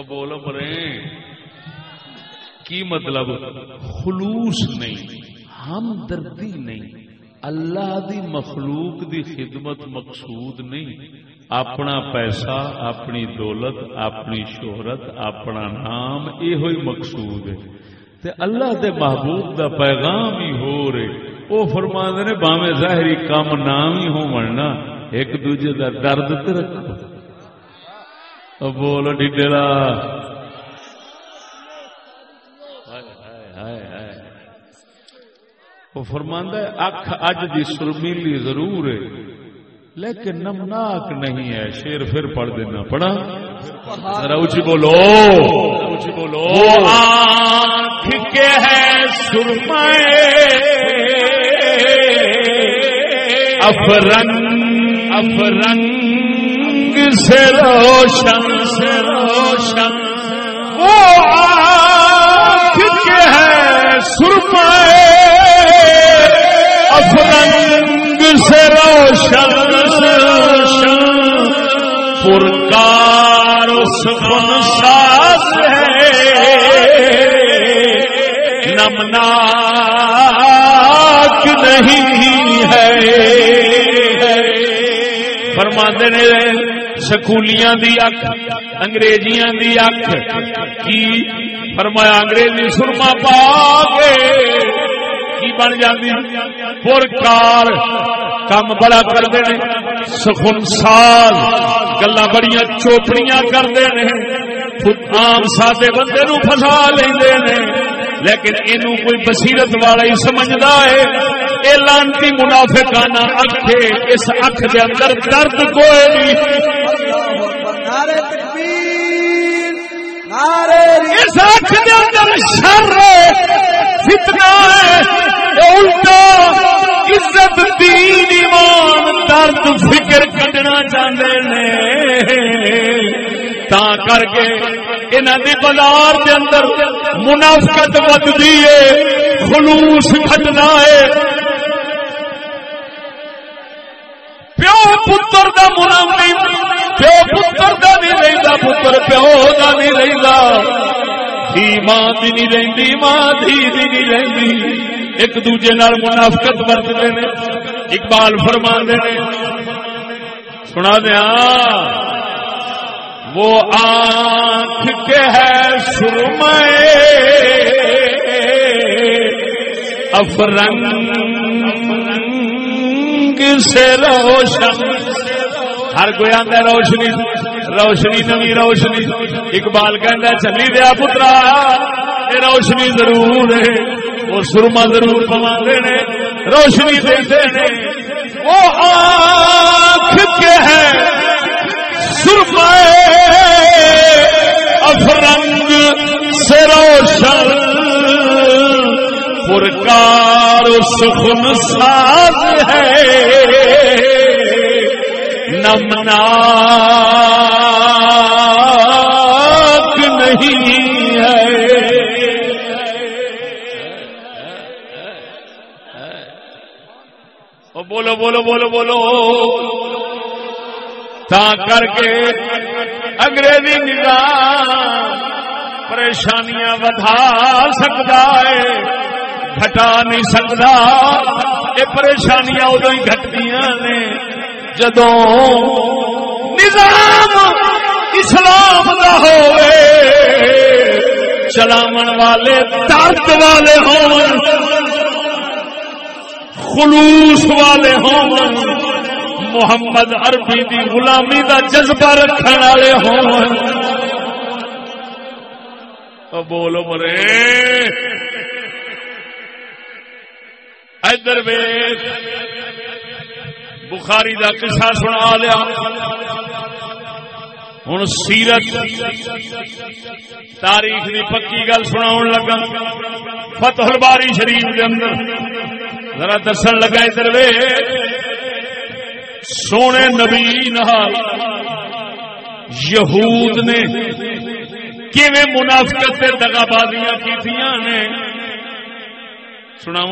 بولو پرے کی مطلب؟ خلوص نہیں ہم دردی نہیں اللہ دی مخلوق دی خدمت مقصود نہیں۔ اپنا پیسہ، اپنی دولت، اپنی شہرت، اپنا نام یہ مقصود ہے۔ تے اللہ دے محبوب دا پیغام ہی ہو رہے۔ وہ فرما نے باوے ظاہری کام نام ہی ہو مرنا ایک دوجے دا درد تے رکھو۔ بول ڈیڈلا وہ فرماندہ اکھ اج دی سرمیلی ضرور ہے۔ لیکن نمناک نہیں ہے۔ شیر پھر پڑھ دینا۔ پڑا ذرا اچھی بولو۔ بولو۔ وہ آنکھ کے ہے سرمائے افرنگ افرنگ سے روشن سے روشن۔ وہ آنکھ کے ہے سرمائے افرنگ سے روشن۔ پرکار سکن ساس ہے۔ نمنا نہیں ہے۔ فرما نے سکولیاں دی اکھ، انگریزیاں دی اکھ۔ کی فرمایا، انگریزی سرما پا کے کی بن جاتی پورکار کام بڑا کرتے ہیں۔ سخن سال گلا بڑی چوپڑیاں کرتے ہیں۔ آم سادے بندے نو فسا لے لیکن اینو کوئی بصیرت والا ہی سمجھدا ہے۔ اے لانتی منافقانہ اکھ ہے اس اکھ دے اندر درد کوئی نہیں۔ نعرہ تکبیر نعرہ اس اکھ دے اندر شر فتنہ ہے۔ الٹا عزت دین ایمان، درد فکر کڈنا چاہتے ہیں تا کر کے انہوں دی بازار دے اندر منافقت بدتی ہے، خلوص کھٹنا ہے۔ پیو پتر دا منافق، پیو پتر دا نہیں رہتا پتر پیو دا نہیں رہتا دھی ماں دی نہیں رہتی ماں دھی دی نہیں رہتی ایک دوجے نال منافقت برتتے نے، اقبال فرما دے سنا دیا، وہ آنکھ کے ہے سرمائے افرنگ سے روشن۔ ہر کوئی آتا روشنی روشنی نوی روشنی۔ اقبال کہہ چلی دیا پترا روشنی ضرور ہے۔ وہ سرما ضرور پوا نے، روشنی دیتے ہیں وہ آنکھ کے ہے سرمائے افرنگ سے روشن۔ پرکار سخن ساز ہے۔ نمنا نہیں ہے۔ بولو بولو بولو بولو۔ تا کر کے انگریزی نظام پریشانیاں بدھا سکتا ہے، گھٹا نہیں سکتا۔ یہ پریشانیاں ادو ہی گٹدیا نے۔ جدو نظام اسلام کا ہوئے چلاو والے درد والے ہو خلوص والے ہوں محمد عربی دی غلامی دا جذبہ رکھنے والے ہو بولو مرے ادھر ویس بخاری دا قصہ سنا لیا۔ ہوں سیرت تاریخ دی پکی گل سنا لگا۔ فتح الباری شریف کے اندر۔ ذرا دسن لگا ادھر ویس سونے نبی نال یہود نے کیویں منافقت سے دگا بازیاں کی نے؟ سنا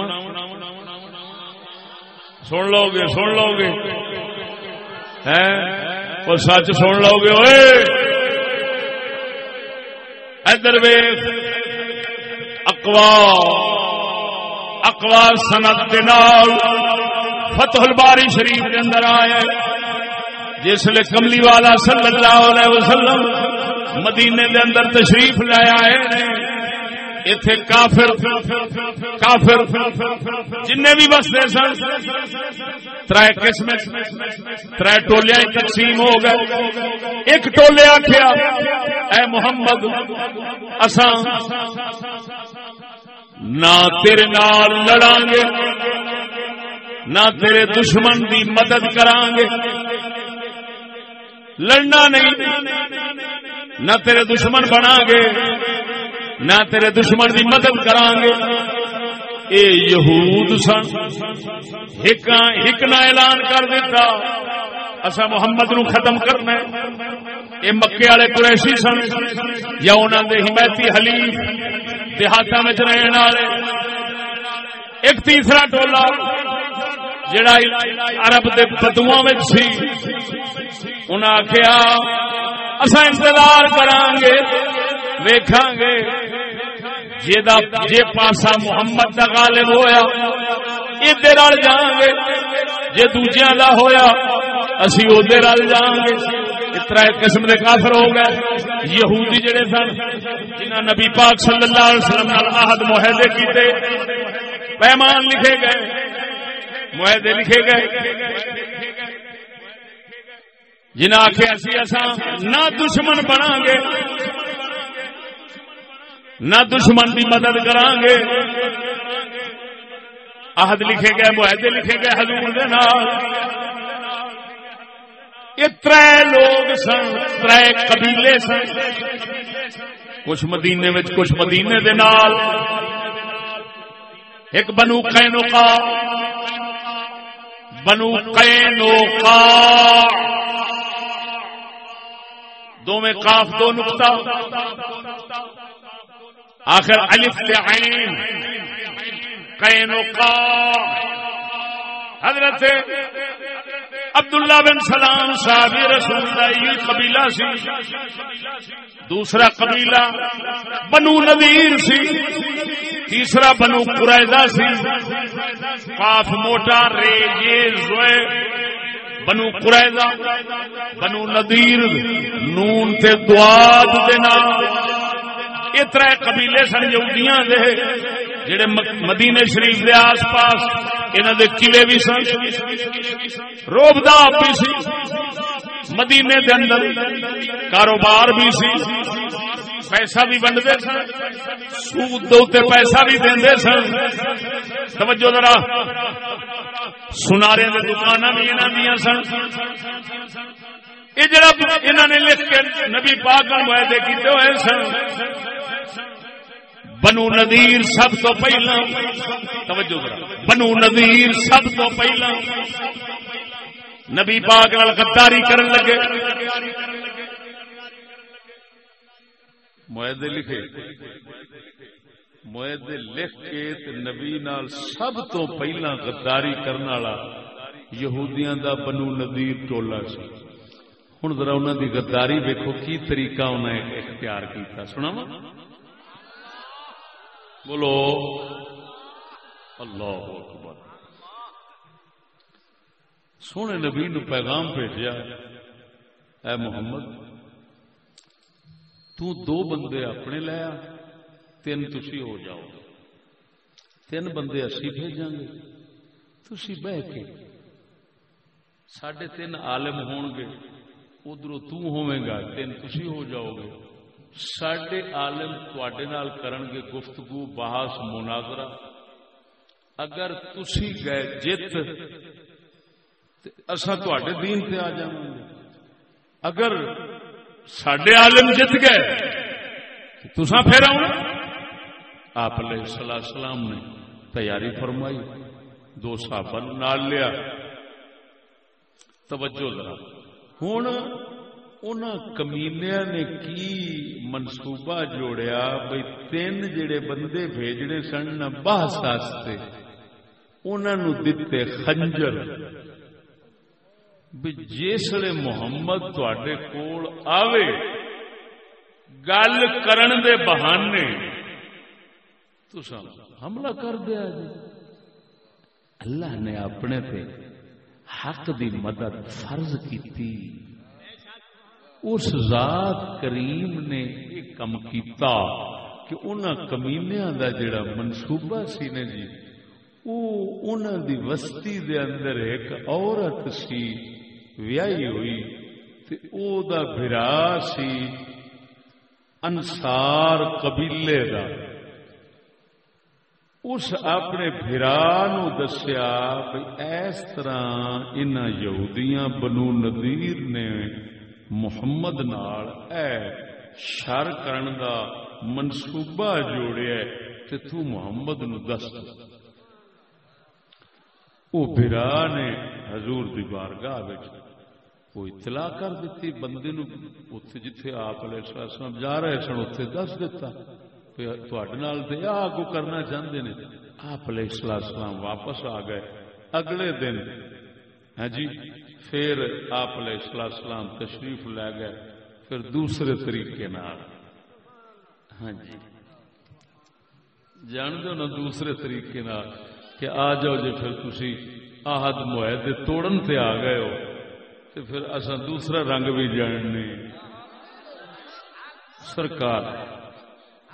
سن لو گے، سن لو گے۔ وہ سچ سن لو گے ہوئے ادھر ویخ اکوا اکوا سنت کے نال فتح الباری شریف کے اندر آئے۔ جس کملی والا صلی اللہ علیہ وسلم مدینے دے اندر تشریف لے آئے۔ اتے کافر کافر جن بھی بستے سن تر قسم تر ٹولیا تقسیم ہو گئے۔ ایک ٹولے آخیا اے محمد اسان نہ تیرے نال لڑا گے نہ تیرے دشمن دی مدد کران گے لڑنا نہیں، نہ تیرے دشمن بنا گے نہ تیرے دشمن کی مدد کران گے اے یہود سن ایک نہ اعلان کر دیتا۔ اصا محمد نو ختم کرنا یہ مکے والے قریشی سن، یا انہوں نے حمایتی حلیف دیہات میں رہن والے۔ ایک تیسرا ٹولا، جڑا عرب دے بدوا سی۔ انہیں آخیا اصا انتظار کران گے ویکھاں گے جی پاسا محمد کا غالب ہویا، ادھر جان گے جی دوجیا کا ہویا، اسی ادھر جان گے تر قسم کے کافر ہو گئے۔ یہودی جڑے سن جنہ نبی پاک صلی اللہ علیہ وسلم آہد معاہدے کیتے، پیمان لکھے گئے، معاہدے لکھے گئے۔ جنہیں آخیا سی اصا نہ دشمن بنا گے نہ دشمن کی مدد کران گے عہد لکھے گئے، معاہدے لکھے گئے حضور دے نال۔ یہ تر لوگ سن تر قبیلے سن۔ کچھ مدینے میں کچھ مدینے دے نال۔ ایک بنو قینوقا بنو قینوقا دو میں کاف دو نقطہ۔ آخر الف عین قینقا حضرت عبداللہ بن سلام صاحب رسول اللہ یہ قبیلہ سی، دوسرا قبیلہ بنو نذیر سی، تیسرا بنو قریضہ سی۔ قاف موٹا، رے، یہ زوئے بنو قریضہ بنو نذیر، نون تے دواد دے نام۔ یہ تر قبیلے سن یہودیاں دے، جڑے مدینے شریف دے آس پاس، انہاں دے قلعے بھی سن روبدا بھی سی مدینے دے اندر کاروبار بھی سی، پیسہ بھی بنتے سن، سود دے پیسہ بھی دے سن۔ توجہ ذرا، سنارے دکان بھی انہاں دیا سن۔ یہ جڑا انہوں نے لکھ کے نبی پاک معاہدے کیتے ہوئے سن۔ بنو ندیر سب تو پہلا۔ توجہ بنو ندیر سب تو پہلا۔ نبی پاک نال غداری کرن لگے۔ معاہدے لکھے۔ معاہدے لکھ کے نبی نال سب تو پہلا غداری کرنے والا یہودیاں دا بنو ندیر ٹولا سی۔ ہوں ذرا انہوں دی غداری ویکو کی طریقہ انہیں اختیار کیتا سنا وا بولو اللہ اکبر سونے نبی نو پیغام بھیجا اے محمد تو دو بندے اپنے لیا تین تھی ہو جاؤ تین بندے اسی بھیجا گے تھی بہ کے سڈے تین عالم ہون گے ادھر توا تین تھی ہو جاؤ گے سڈے عالم کرن گے گفتگو بحث مناظرہ اگر تسی گئے جت اصا تے دین پہ آ جائیں گے اگر سڈے عالم جت گئے تسا پھر آؤ آپ علیہ السلام نے تیاری فرمائی دو سابن نال لیا توجہ ذرا ہوں ان کمینیا نے کی منصوبہ جوڑیا بھائی تین جڑے بندے بھیجنے سن بحث انہوں دتے خنجر بھی جسے محمد تے کول آوے گل کرن دے بہانے تو حملہ کر دیا جی اللہ نے اپنے تے حق دی مدد فرض کی اس ذات کریم نے یہ کم کیتا کہ انہاں کمینیاں دا جڑا منصوبہ سی نے جی او انہاں دی وسطی دے اندر ایک عورت سی ویائی ہوئی تے او دا بھرا سی انصار قبیلے دا۔ اس اپنے بھرا نو دسیا اس طرح انہاں یہودیاں بنو نذیر نے محمد نال اے شر کرن دا منصوبہ جوڑیا تے تو محمد نو دس وہ برا نے حضور دی بارگاہ وہ اطلاع کر دیتی بندے نو اتنے جتھے آپ علیہ السلام جا رہے سن اتنے دس دیتا تے آگو کرنا چاہتے نے۔ آپ علیہ السلام واپس آ گئے۔ اگلے دن ہاں جی پھر آپ علیہ السلام تشریف لے گئے۔ پھر دوسرے طریقے نال۔ ہاں جی۔ جان دو نا دوسرے طریقے نال کہ آ جاؤ جی پھر تھی آہد معاہدے توڑن تے آ گئے ہو۔ تو پھر اصا دوسرا رنگ بھی جاننے۔ سرکار۔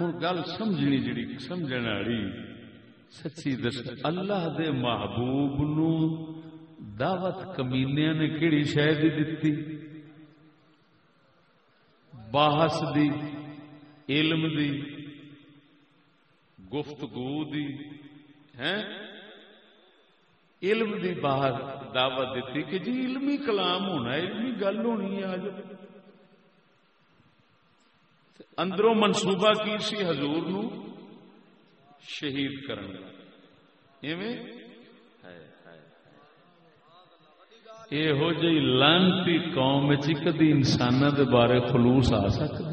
ہوں گل سمجھنی جڑی سمجھنے والی سچی دس، اللہ دے محبوب نو دعوت کمینیا نے کہڑی شہ دی باہس دی، علم دی، گفتگو دی، ہیں؟ علم دی باہر دعوت دیتی کہ جی علمی کلام ہونا، علمی گل ہونی ہے آج۔ اندروں منصوبہ کی سی حضور نو شہید کرنا یہو جی لانتی قوم کدی انسان دے بارے خلوص آ سکتا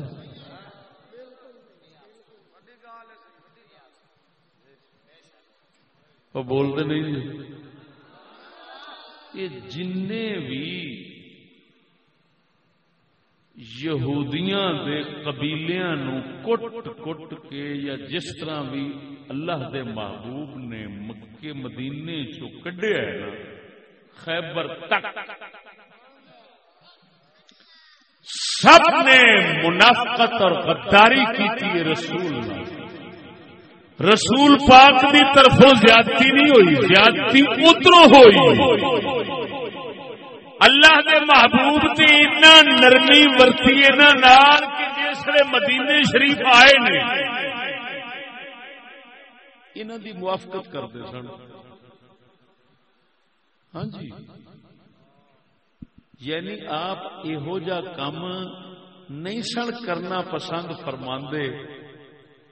وہ بولتے نہیں جی۔ یہ جن بھی یہودیاں دے قبیلیاں نو کٹ کٹ کے یا جس طرح بھی اللہ دے محبوب نے مکے مدینے چو کڈیا ہے نا، خیبر تک۔ سب نے منافقت اور غداری کی تھی رسول نے رسول پاک کی طرفوں زیادتی نہیں ہوئی، زیادتی ادھر ہوئی۔ اللہ دے محبوب تے اتنا نرمی ورتی نال کہ جسے مدینے شریف آئے نے انہوں دی موافقت کرتے سن۔ ہاں جی۔ یعنی آپ یہو جا کام نہیں سن کرنا پسند فرما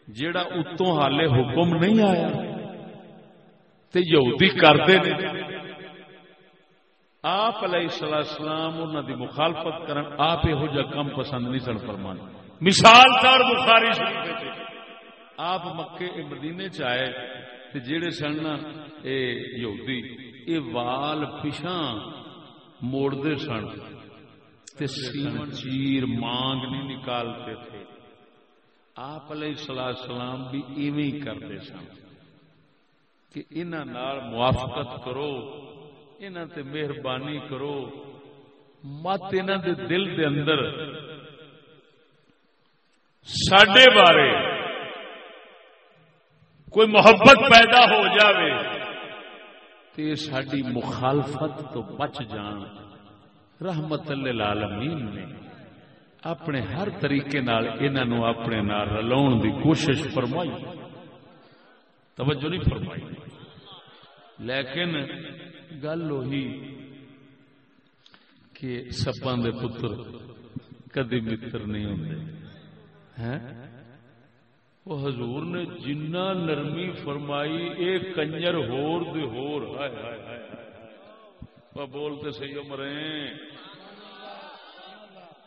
جیڑا اتوں حالے حکم نہیں آیا، تے یہودی کرتے آپ علیہ السلام انہوں دی مخالفت کرن، آپ یہو جا کم پسند نہیں سن فرمان۔ مثال طور بخاری شریف آپ مکے مدینے چائے تے جیڑے سن نا، اے یہودی، اے وال پچھاں موڑدے سن۔ تے سین چیر مانگ نہیں نکالتے تھے۔ آپ علیہ السلام بھی ایویں کرتے سن کہ انہاں نال موافقت کرو۔ تے مہربانی کرو۔ مت دے دل دے اندر سڈے بارے کوئی محبت پیدا ہو جاوے تے ساری مخالفت تو بچ جان۔ رحمت للعالمین نے اپنے ہر طریقے نال انہوں اپنے نال رلاؤ دی کوشش فرمائی۔ توجہ نہیں فرمائی۔ لیکن گل وہی کہ سپان دے پتر کدی متر نہیں ہوتے وہ حضور نے جنہ نرمی فرمائی، اے کنجر ہور دے ہور۔ ہائے ہائے ہائے بولتے سی مرے۔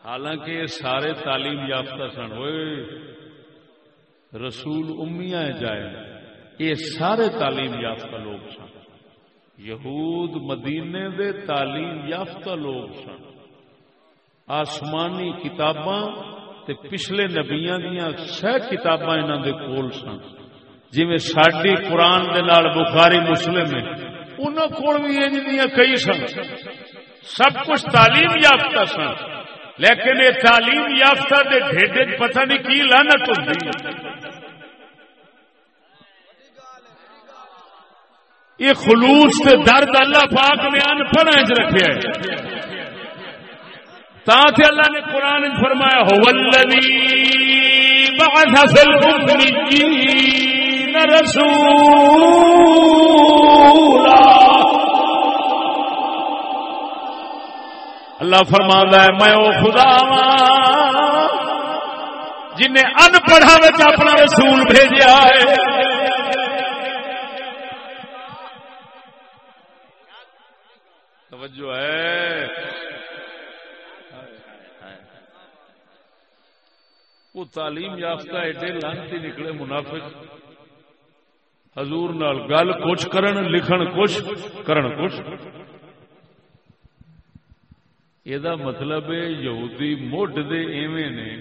حالانکہ یہ سارے تعلیم یافتہ سن۔ ہوئے، رسول امیاں جائے۔ یہ سارے تعلیم یافتہ لوگ سن۔ یہود مدینے دے تعلیم یافتہ لوگ سن۔ آسمانی کتاباں تے پچھلے نبیاں دیا سہ کتاباں انہوں دے کول سن۔ جی ساری قرآن دے نال بخاری مسلم ہے انہوں کو بھی یہ کئی سن۔ سب کچھ تعلیم یافتہ سن، لیکن یہ تعلیم یافتہ دے ڈھیڈے پتہ نہیں کی لانت ہوتی یہ خلوص سے درد اللہ پاک نے ان پڑھ رکھے تاکہ اللہ نے قرآن فرمایا ہو اللہ فرما ہے، میں وہ خدا ہاں، جنہیں ان پڑھا اپنا رسول بھیجا ہے۔ توجہ ہے۔ وہ تعلیم یافتہ ایڈے لانتی نکلے منافق۔ حضور نال گل کچھ کرن، لکھن کچھ، کرن کچھ۔ یہ مطلب یہودی مڈ دے ایویں نے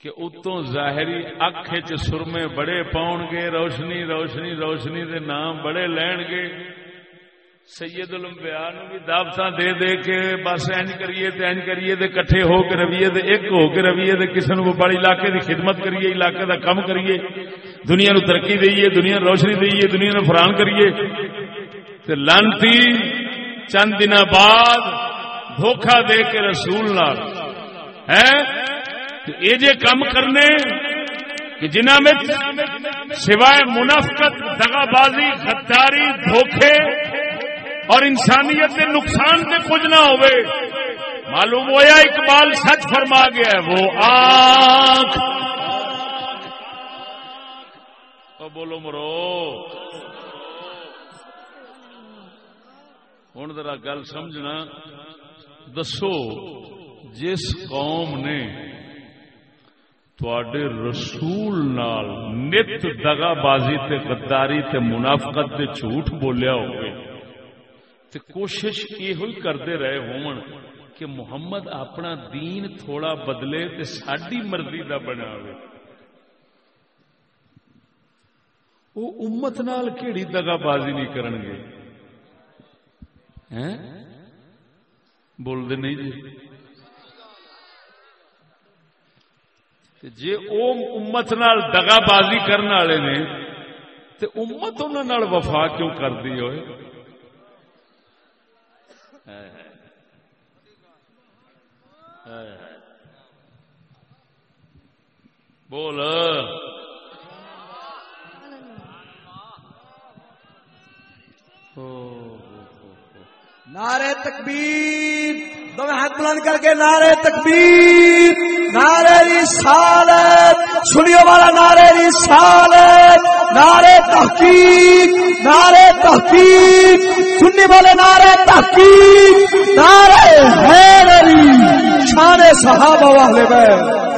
کہ اتوں ظاہری اکھ چ سرمے بڑے پاؤن گے روشنی روشنی روشنی دے نام بڑے لین گے سید الانبیاء نو بھی دعوت دے دے کے بس اینج کریے تے اینج کریے تے کٹھے ہو کے رویے تے ایک ہو کے رویے تے کسی نو بڑے علاقے دی خدمت کریے، علاقے دا کم کریے۔ دنیا نو ترقی دئیے، دنیا نو روشنی دئیے، دنیا نو فران کریے۔ تے لانتی چند دن بعد دھوکھا دے کے رسول نال۔ ہیں؟ اے جے کم کرنے کہ جنہ میں سوائے منافقت دغا بازی غداری، دھوکھے اور انسانیت کے نقصان سے کچھ نہ ہوئے۔ معلوم ہوا اقبال سچ فرما گیا ہے، وہ آنکھ۔ بولو مرو۔ ہوں ذرا گل سمجھنا۔ دسو، جس قوم نے تھوڑے رسول نال نت دگا بازی تے غداری تے منافقت تے جھوٹ بولیا ہوئے تے کوشش یہ کرتے رہے ہون کہ محمد اپنا دین تھوڑا بدلے تے ساری مرضی کا بنا وہ امت نال کیڑی دگا بازی نہیں کرن گے؟ بولتے نہیں جی۔ جی او امت نال دگا بازی کرنے والے نے، تے امت انہوں وفا کیوں کرتی ہوئے؟ بول۔ نعرے تکبیر، دو ہاتھ بلند کر کے نعرے تکبیر نعرے رسالت سنیو والا نعرے رسالت۔ نعرے تحقیق نعرے تحقیق، سننے والے نعرے تحقیق نعرے حیدری شان صحابہ والے بیت۔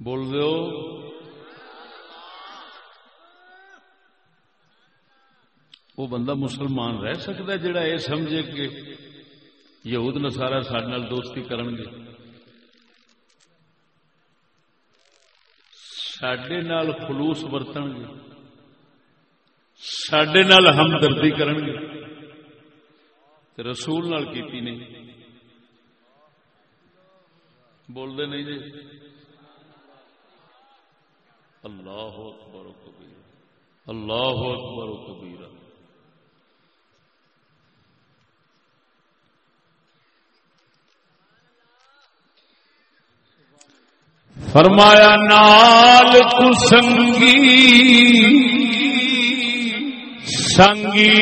بول دو وہ بندہ مسلمان رہ سکتا ہے جڑا یہ سمجھے کہ یہود نسارا سارے دوستی کرن گے۔ سڈے نال خلوص برتن گے۔ سڈے نال ہمدردی کرن گے۔ رسول نال کیتی نہیں۔ بولتے نہیں جی۔ اللہ اکبر و کبیر۔ اللہ اکبر و فرمایا نال کسنگی سنگی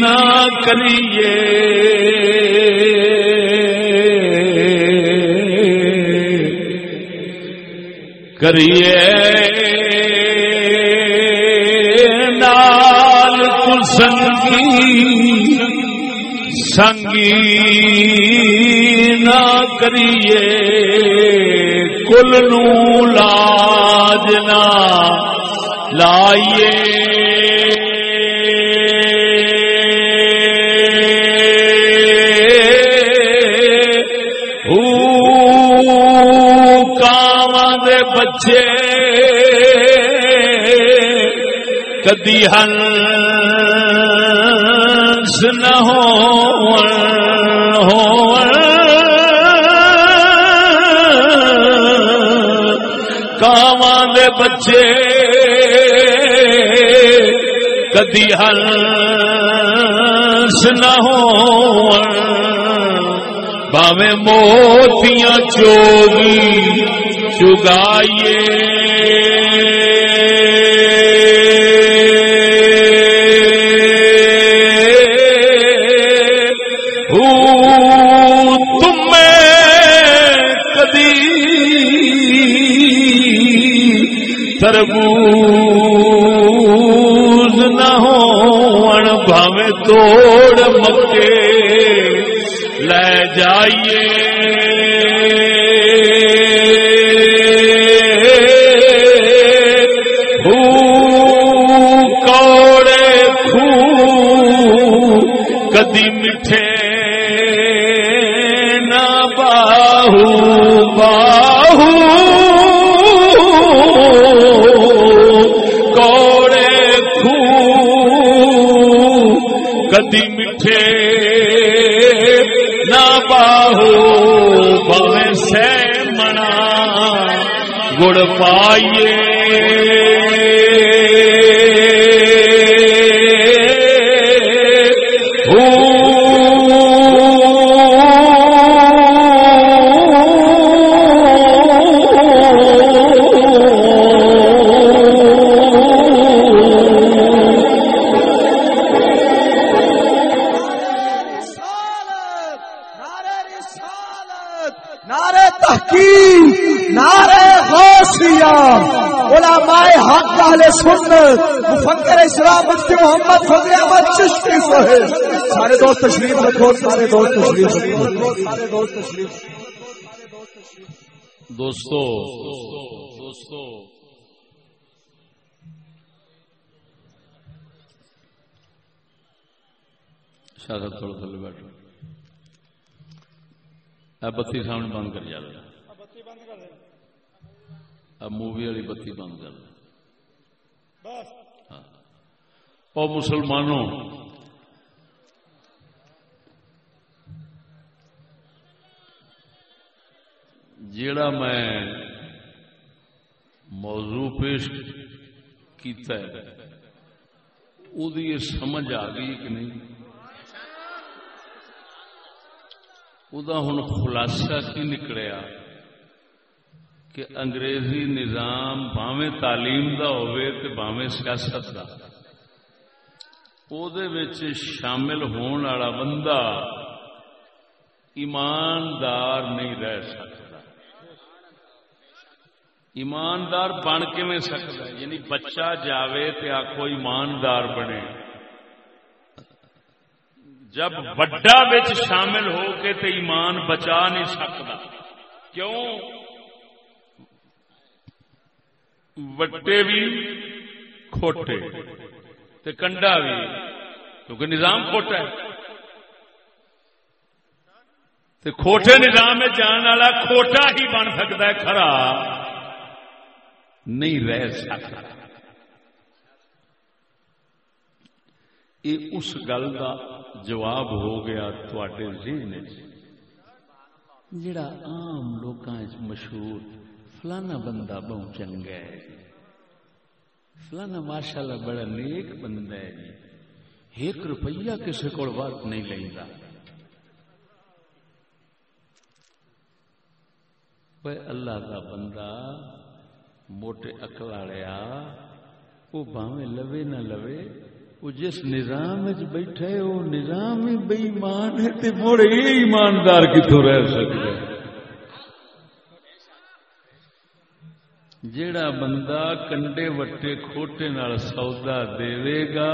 نہ کریے۔ کریے۔ نال سنگی سنگی نہ کریے کل نو لاجنا لائیے۔ بچے کدی ہنس بچے کدی ہنس نہ ہو باوے موتیاں چوگی چگائیے۔ توڑ مکے لے جائیے۔ خو کدی میٹھے نہ باہو۔ کدی میٹھے نہ باہو بوے سے منا گڑ پائیے۔ علماء حق اہل سنت مفکر اسلام مفتی محمد فضل احمد چشتی صاحب۔ سارے دوست تشریف رکھو سارے دوست تشریف رکھو۔ سارے دوست تشریف دوستو دوستو شاید تھوڑا تھلے بیٹھو۔ بتی سامنے بند کر جا۔ اب مووی والی بتی بند کر ہاں۔ او مسلمانوں جیڑا میں موضوع پیش کیتا ہے یہ سمجھ آ گئی کہ نہیں دا ہن خلاصہ کی نکلیا کہ انگریزی نظام بھاویں تعلیم دا ہوئے تے بھاویں سیاست دا۔ او دے وچ شامل ہون والا بندہ ایماندار نہیں رہ سکتا۔ ایماندار بن کے میں سکتا یعنی بچہ جاوے تے آخو ایماندار بنے۔ جب وڈا بچ شامل ہو کے تے ایمان بچا نہیں سکتا۔ کیوں؟ وٹے بھی کھوٹے تے کنڈا بھی کیونکہ نظام کھوٹا ہے تے کھوٹے نظام میں جان والا کھوٹا ہی بن سکتا ہے کھرا نہیں رہ سکتا یہ اس گل کا جواب ہو گیا تھوڑے ذہن جڑا عام لوکاں وچ مشہور فلانا بندہ بہت چنگا ہے۔ فلانا ماشاءاللہ بڑا نیک بندہ ہے جی۔ ایک روپیہ کسی کو وقت نہیں لینا اللہ کا بندہ، موٹے اکل والیا وہ باویں لوے نہ لوے، وہ جس نظام وچ بیٹھا ہے، وہ نظام ہی بےمان ہے، تے مڑ ایماندار کتوں رہ سکتا ہے۔ جیڑا بندہ کنڈے وٹے کھوٹے نال سودا دے گا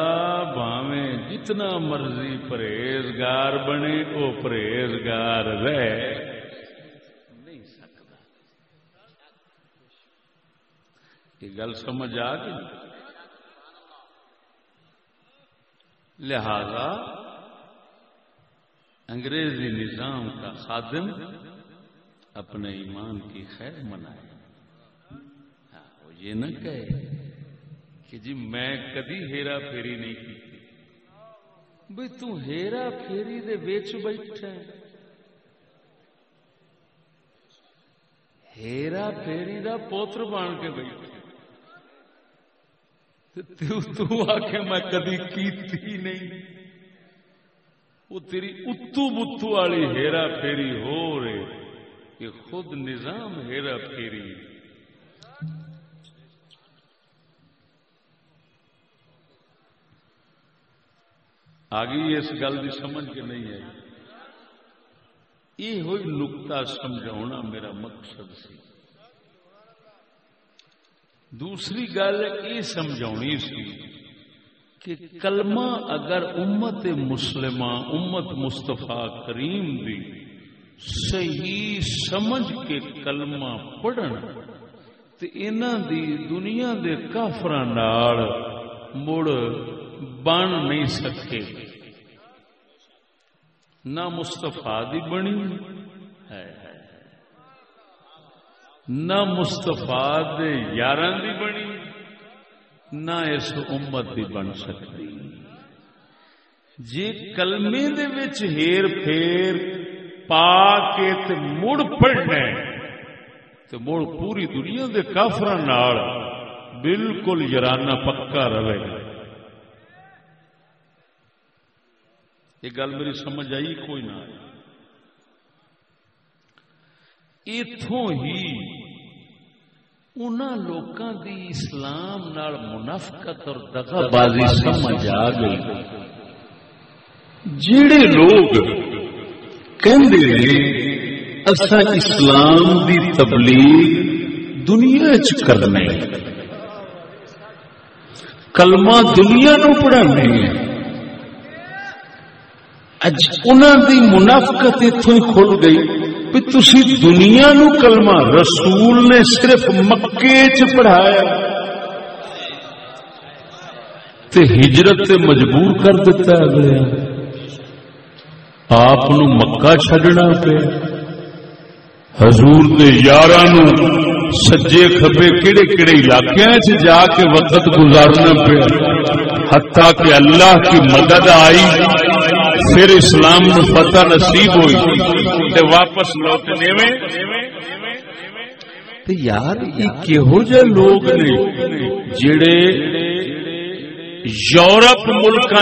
باویں جتنا مرضی پرہیزگار بنے وہ پرہیزگار رہ نہیں سکتا یہ گل سمجھ آ گئی لہذا انگریزی نظام کا خادم اپنے ایمان کی خیر منائے یہ نہ کہے کہ جی میں کدی ہیرا پھیری نہیں کی بھئی تو ہیرا پھیری دے بیچ بیٹھا ہے۔ ہیرا پھیری دا پوتر بان کے بیٹھا تو آخ میں کدی کیتی نہیں۔ وہ تیری اتو بتو والی ہیرا پھیری ہو رہے کہ خود نظام ہیرا پھیری۔ آگے اس گل کی سمجھ کے نہیں آئی۔ یہ ہوئی نکتا سمجھا میرا مقصد سی۔ دوسری گل یہ سمجھا سی کہ کلمہ اگر امت مسلمہ، امت مستفا کریم دی صحیح سمجھ کے کلمہ پڑھن تو انہ دی دنیا دے کافر مڑ بن نہیں سکے۔ نہ مستفا دی بنی ہے۔ نہ مستفا یار دی بنی، نہ اس امت دی بن سکتی۔ جی کلمے دے وچ ہیر پھیر پا کے تے مڑ پڑھنا تو مڑ پوری دنیا دے کافر بالکل یارانہ پکا رہے۔ گا یہ گل میری سمجھ آئی، کوئی نہ اتوں ہی لوکاں دی اسلام نال منافقت اور دغا بازی سمجھ آ گئی۔ جڑے لوگ اسا اسلام دی تبلیغ دنیا چ کرنے۔ کلمہ دنیا نو پڑھانے اج انہوں دی منافقت اتوں ہی کھل گئی بھی تھی دنیا نو کلمہ رسول نے صرف مکے چ پڑھایا تے ہجرت تے مجبور کر دیتا ہے اگلے آپ مکہ چڈنا پہ حضور دے یار سجے کبے کہڑے کہڑے علاقے جا کے وقت گزارنا پیا حتیٰ کہ اللہ کی مدد آئی پھر اسلام نو فتح نصیب ہوئی تے واپس لوٹنے میں تے یار، یہ کہو جہ لوگ نے جڑے یورپ ملک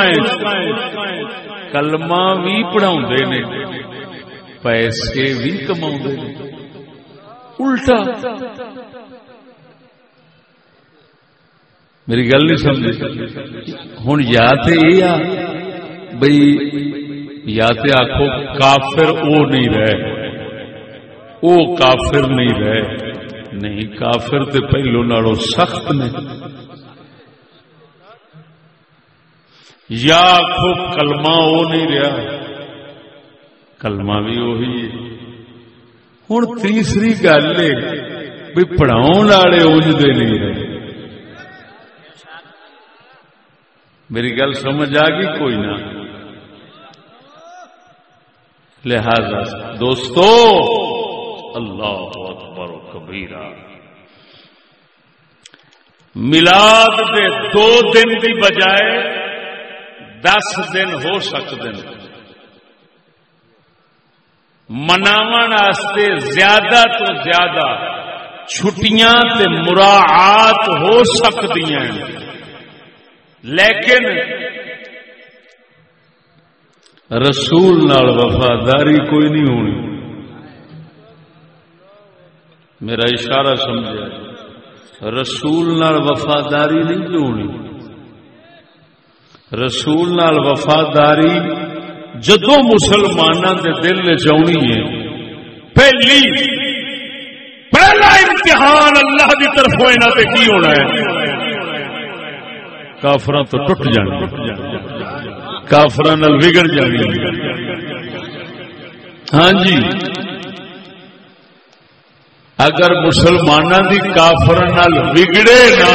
کلما بھی پڑھا نے، پیسے بھی کما الٹا۔ میری گل نہیں سمجھ ہوں یا تو یہ بھئی، یا تے آخو کافر او نہیں رہے۔ او کافر نہیں رہے۔ نہیں، کافر تے پہلو نالوں سخت نے۔ یا آخو کلمہ او نہیں رہا۔ کلمہ بھی وہی ہوں تیسری گل بھی پڑھاؤ والے اجتے نہیں رہے۔ میری گل سمجھ آ گئی؟ کوئی نہ۔ لہذا دوستو، اللہ اکبر و کبیرہ۔ ملاد دے دو دن کی بجائے دس دن ہو سکتے مناو زیادہ تو زیادہ چھٹیاں تے مراعات ہو سکتی ہیں۔ لیکن رسول نال وفاداری کوئی نہیں ہونی۔ میرا اشارہ سمجھا رسول نال وفاداری نہیں ہونی؟ رسول نال وفاداری جدو مسلمانوں کے دل چنی ہے۔ پہلی، پہلا امتحان اللہ کی طرف یہاں پہ کی ہونا ہے؟ کافر تو ٹوٹ جانا۔ کافر بگڑ جانی ہاں جی۔ اگر مسلمان کی کافر بگڑے نا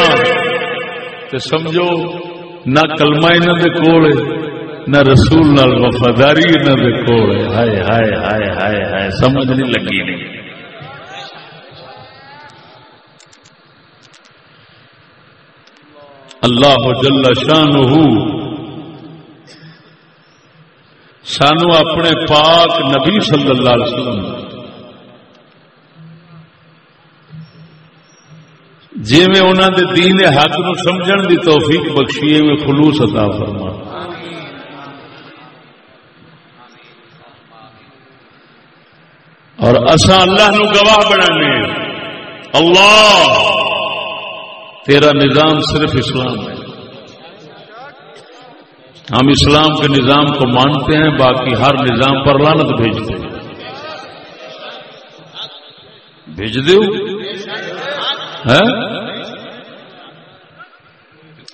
تو سمجھو، نہ کلمہ انہوں کے کول نہ رسول نال وفاداری انہوں کے کول ہائے ہائے ہائے ہائے ہائے، سمجھ نہیں لگی۔ نہیں اللہ جل شان سانو اپنے پاک نبی صلی اللہ علیہ وسلم جی میں انہوں نے دین حق نو سمجھن دی توفیق بخشیے میں خلوص عطا فرما۔ اور اصا اللہ نو گواہ بنانے اللہ، تیرا نظام صرف اسلام ہے۔ ہم اسلام کے نظام کو مانتے ہیں، باقی ہر نظام پر لانت بھیجتے ہیں بھیج دو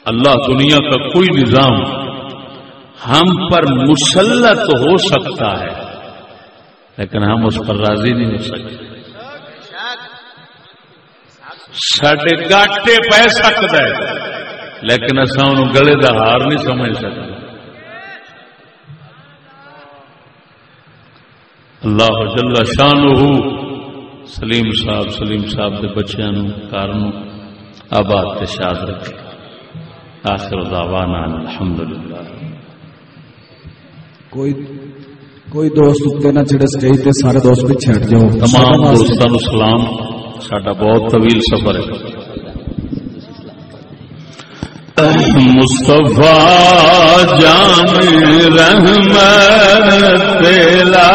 اللہ دنیا کا کوئی نظام ہم پر مسلط ہو سکتا ہے، لیکن ہم اس پر راضی نہیں ہو سکتے۔ سڈے گاٹے پہ سکتا ہے، لیکن اصا ان گلے کا ہار نہیں سمجھ سکتے۔ اللہ جل شان سلیم صاحب سلیم صاحب کے بچوں کارن آباد شاد رکھے۔ آخر دعوانا الحمدللہ۔ کوئی کوئی دوست اتنے نہ چڑے سٹیج تے سارے دوست پیچھے ہٹ جاؤ۔ تمام دوستوں سلام۔ ساڈا بہت طویل سفر ہے۔ مصطفیٰ جان رحمت تیلا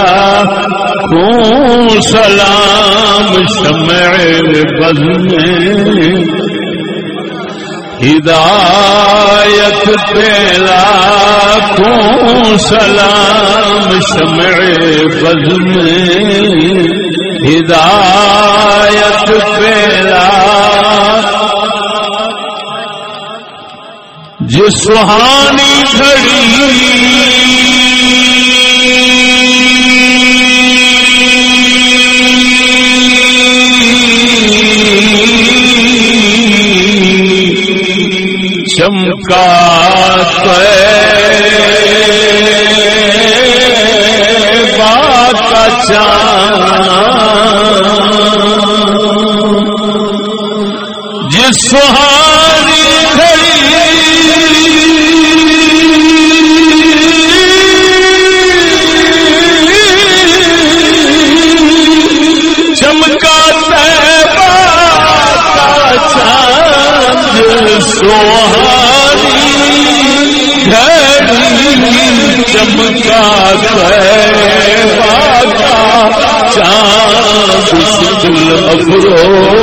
کون سلام شمع بزم ہدایت تیلا کو سلام شمع بز میں ہدایت تیلا جس سہانی گھڑی چمکا کا چان جس سہاری چاند سوہا چمکا چاند افرو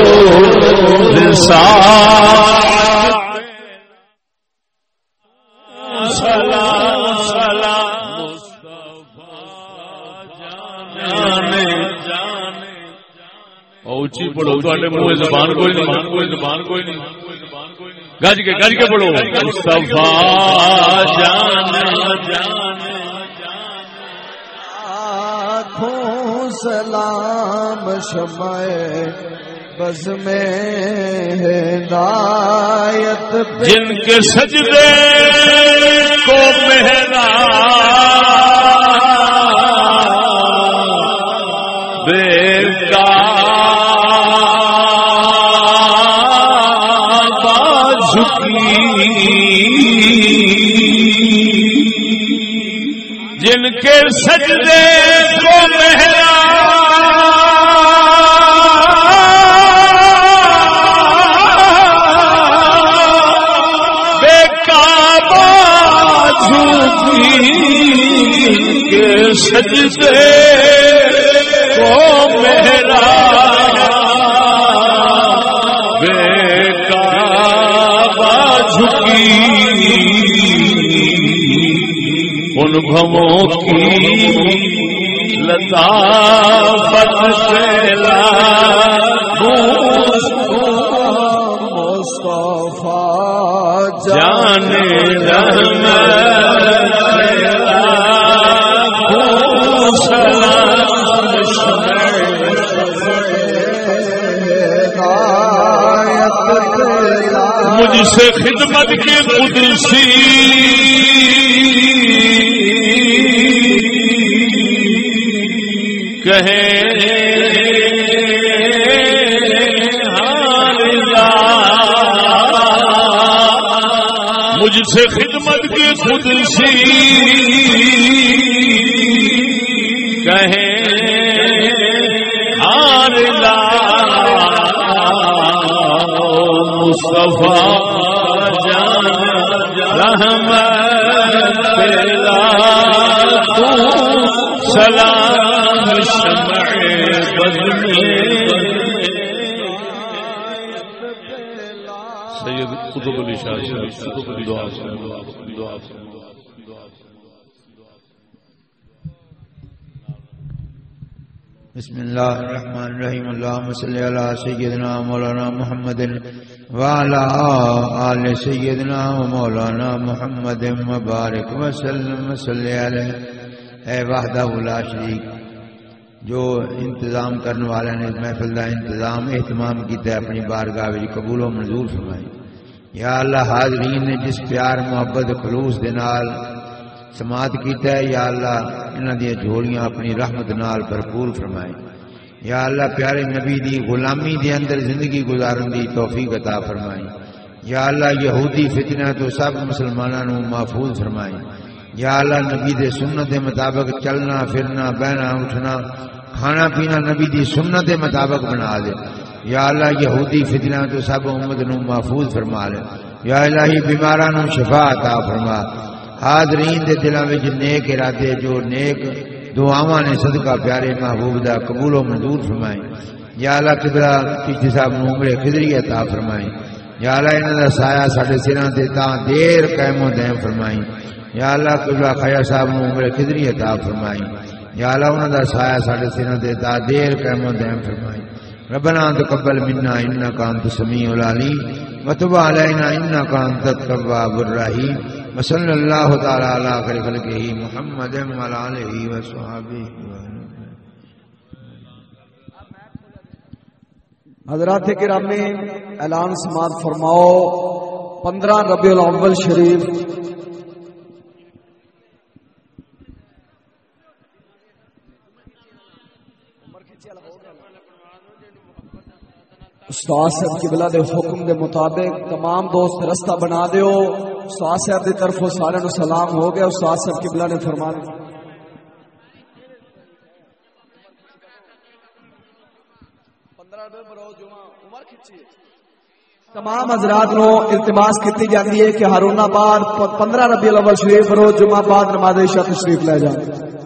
اچھی پڑھو تے منہ زبان کوئی زبان کوئی زبان کوئی نہیں۔ گج کے گج کے پڑھو مصطفیٰ جان جان آنکھوں سلام شمع بز میں ہدایت جن کے سجدے کو مہرا کے سجدے کو مہرا سجدے بھووں کی لتا پتلا مصطفیٰ جانے رحم مجھ سے خدمت کی قدسی مجھ سے خدمت کی خود سی۔ کہیں ہار لا مصطفیٰ جان رحمت تو سلام سید قطب علی شاہ صاحب قطب علی دعا دعا بسم الله الرحمن الرحيم اللهم صل على سيدنا مولانا محمد وعلى آل سيدنا ومولانا محمد مبارك وسلم وصل عليه اے وحدہ لا شریک۔ جو انتظام کرنے والے نے محفل کا انتظام اہتمام کیا اپنی بارگاہ قبول و منظور فرمائے یا اللہ، حاضرین نے جس پیار، محبت، خلوص دے نال سماعت کیتا ہے، یا اللہ، انہاں دی جھولیاں اپنی رحمت نال بھرپور فرمائے یا اللہ، پیارے نبی دی غلامی دے اندر زندگی گزارن دی توفیق عطا فرمائے یا اللہ، یہودی فتنہ تو سب مسلماناں نو محفوظ فرمائے یا اللہ نبی دے سنت دے مطابق چلنا، پھرنا، بہنا، اٹھنا، کھانا پینا نبی دی سنت دے مطابق بنا دے یا اللہ یہودی فتنہ تو سب امت نو محفوظ فرما لے۔ یا الہی بیماراں نو شفا عطا فرما۔ حاضرین دے دلاں وچ نیک ارادے جو نیک دعاواں نے صدقہ پیارے محبوب دا قبول و منظور فرمائے۔ یا اللہ قبلہ کسی صاحب نو عمر خضری عطا فرمائے۔ یا اللہ انہاں دا سایہ ساڈے سراں تے تاں دیر قائم و دائم فرمائے۔ یا اللہ قبلہ خیا صاحب نو عمر خضری عطا فرمائے یا اللہ، انہاں دا سایہ ساڈے سراں تے تاں دیر قائم و دائم فرمائے ربنا تقبل منا انك انت السميع العليم وتب علينا انك انت التواب الرحيم وصلى الله تعالى على خير خلقه محمد وعلى اله وصحبه حضرات گرامی اعلان سماعت فرماؤ، پندرہ ربیع الاول شریف استاد صاحب قبلہ دے حکم دے مطابق تمام دوست رستہ بنا دیو۔ استاد صاحب دی طرف سارے نو سلام ہو گیا۔ استاد صاحب قبلہ نے فرمایا۔ تمام حضرات نو التماس کی جاتی ہے کہ ہارون آباد پندرہ ربیع الاول شریف روز جمعہ بعد نماز عشاء تشریف لے جائیں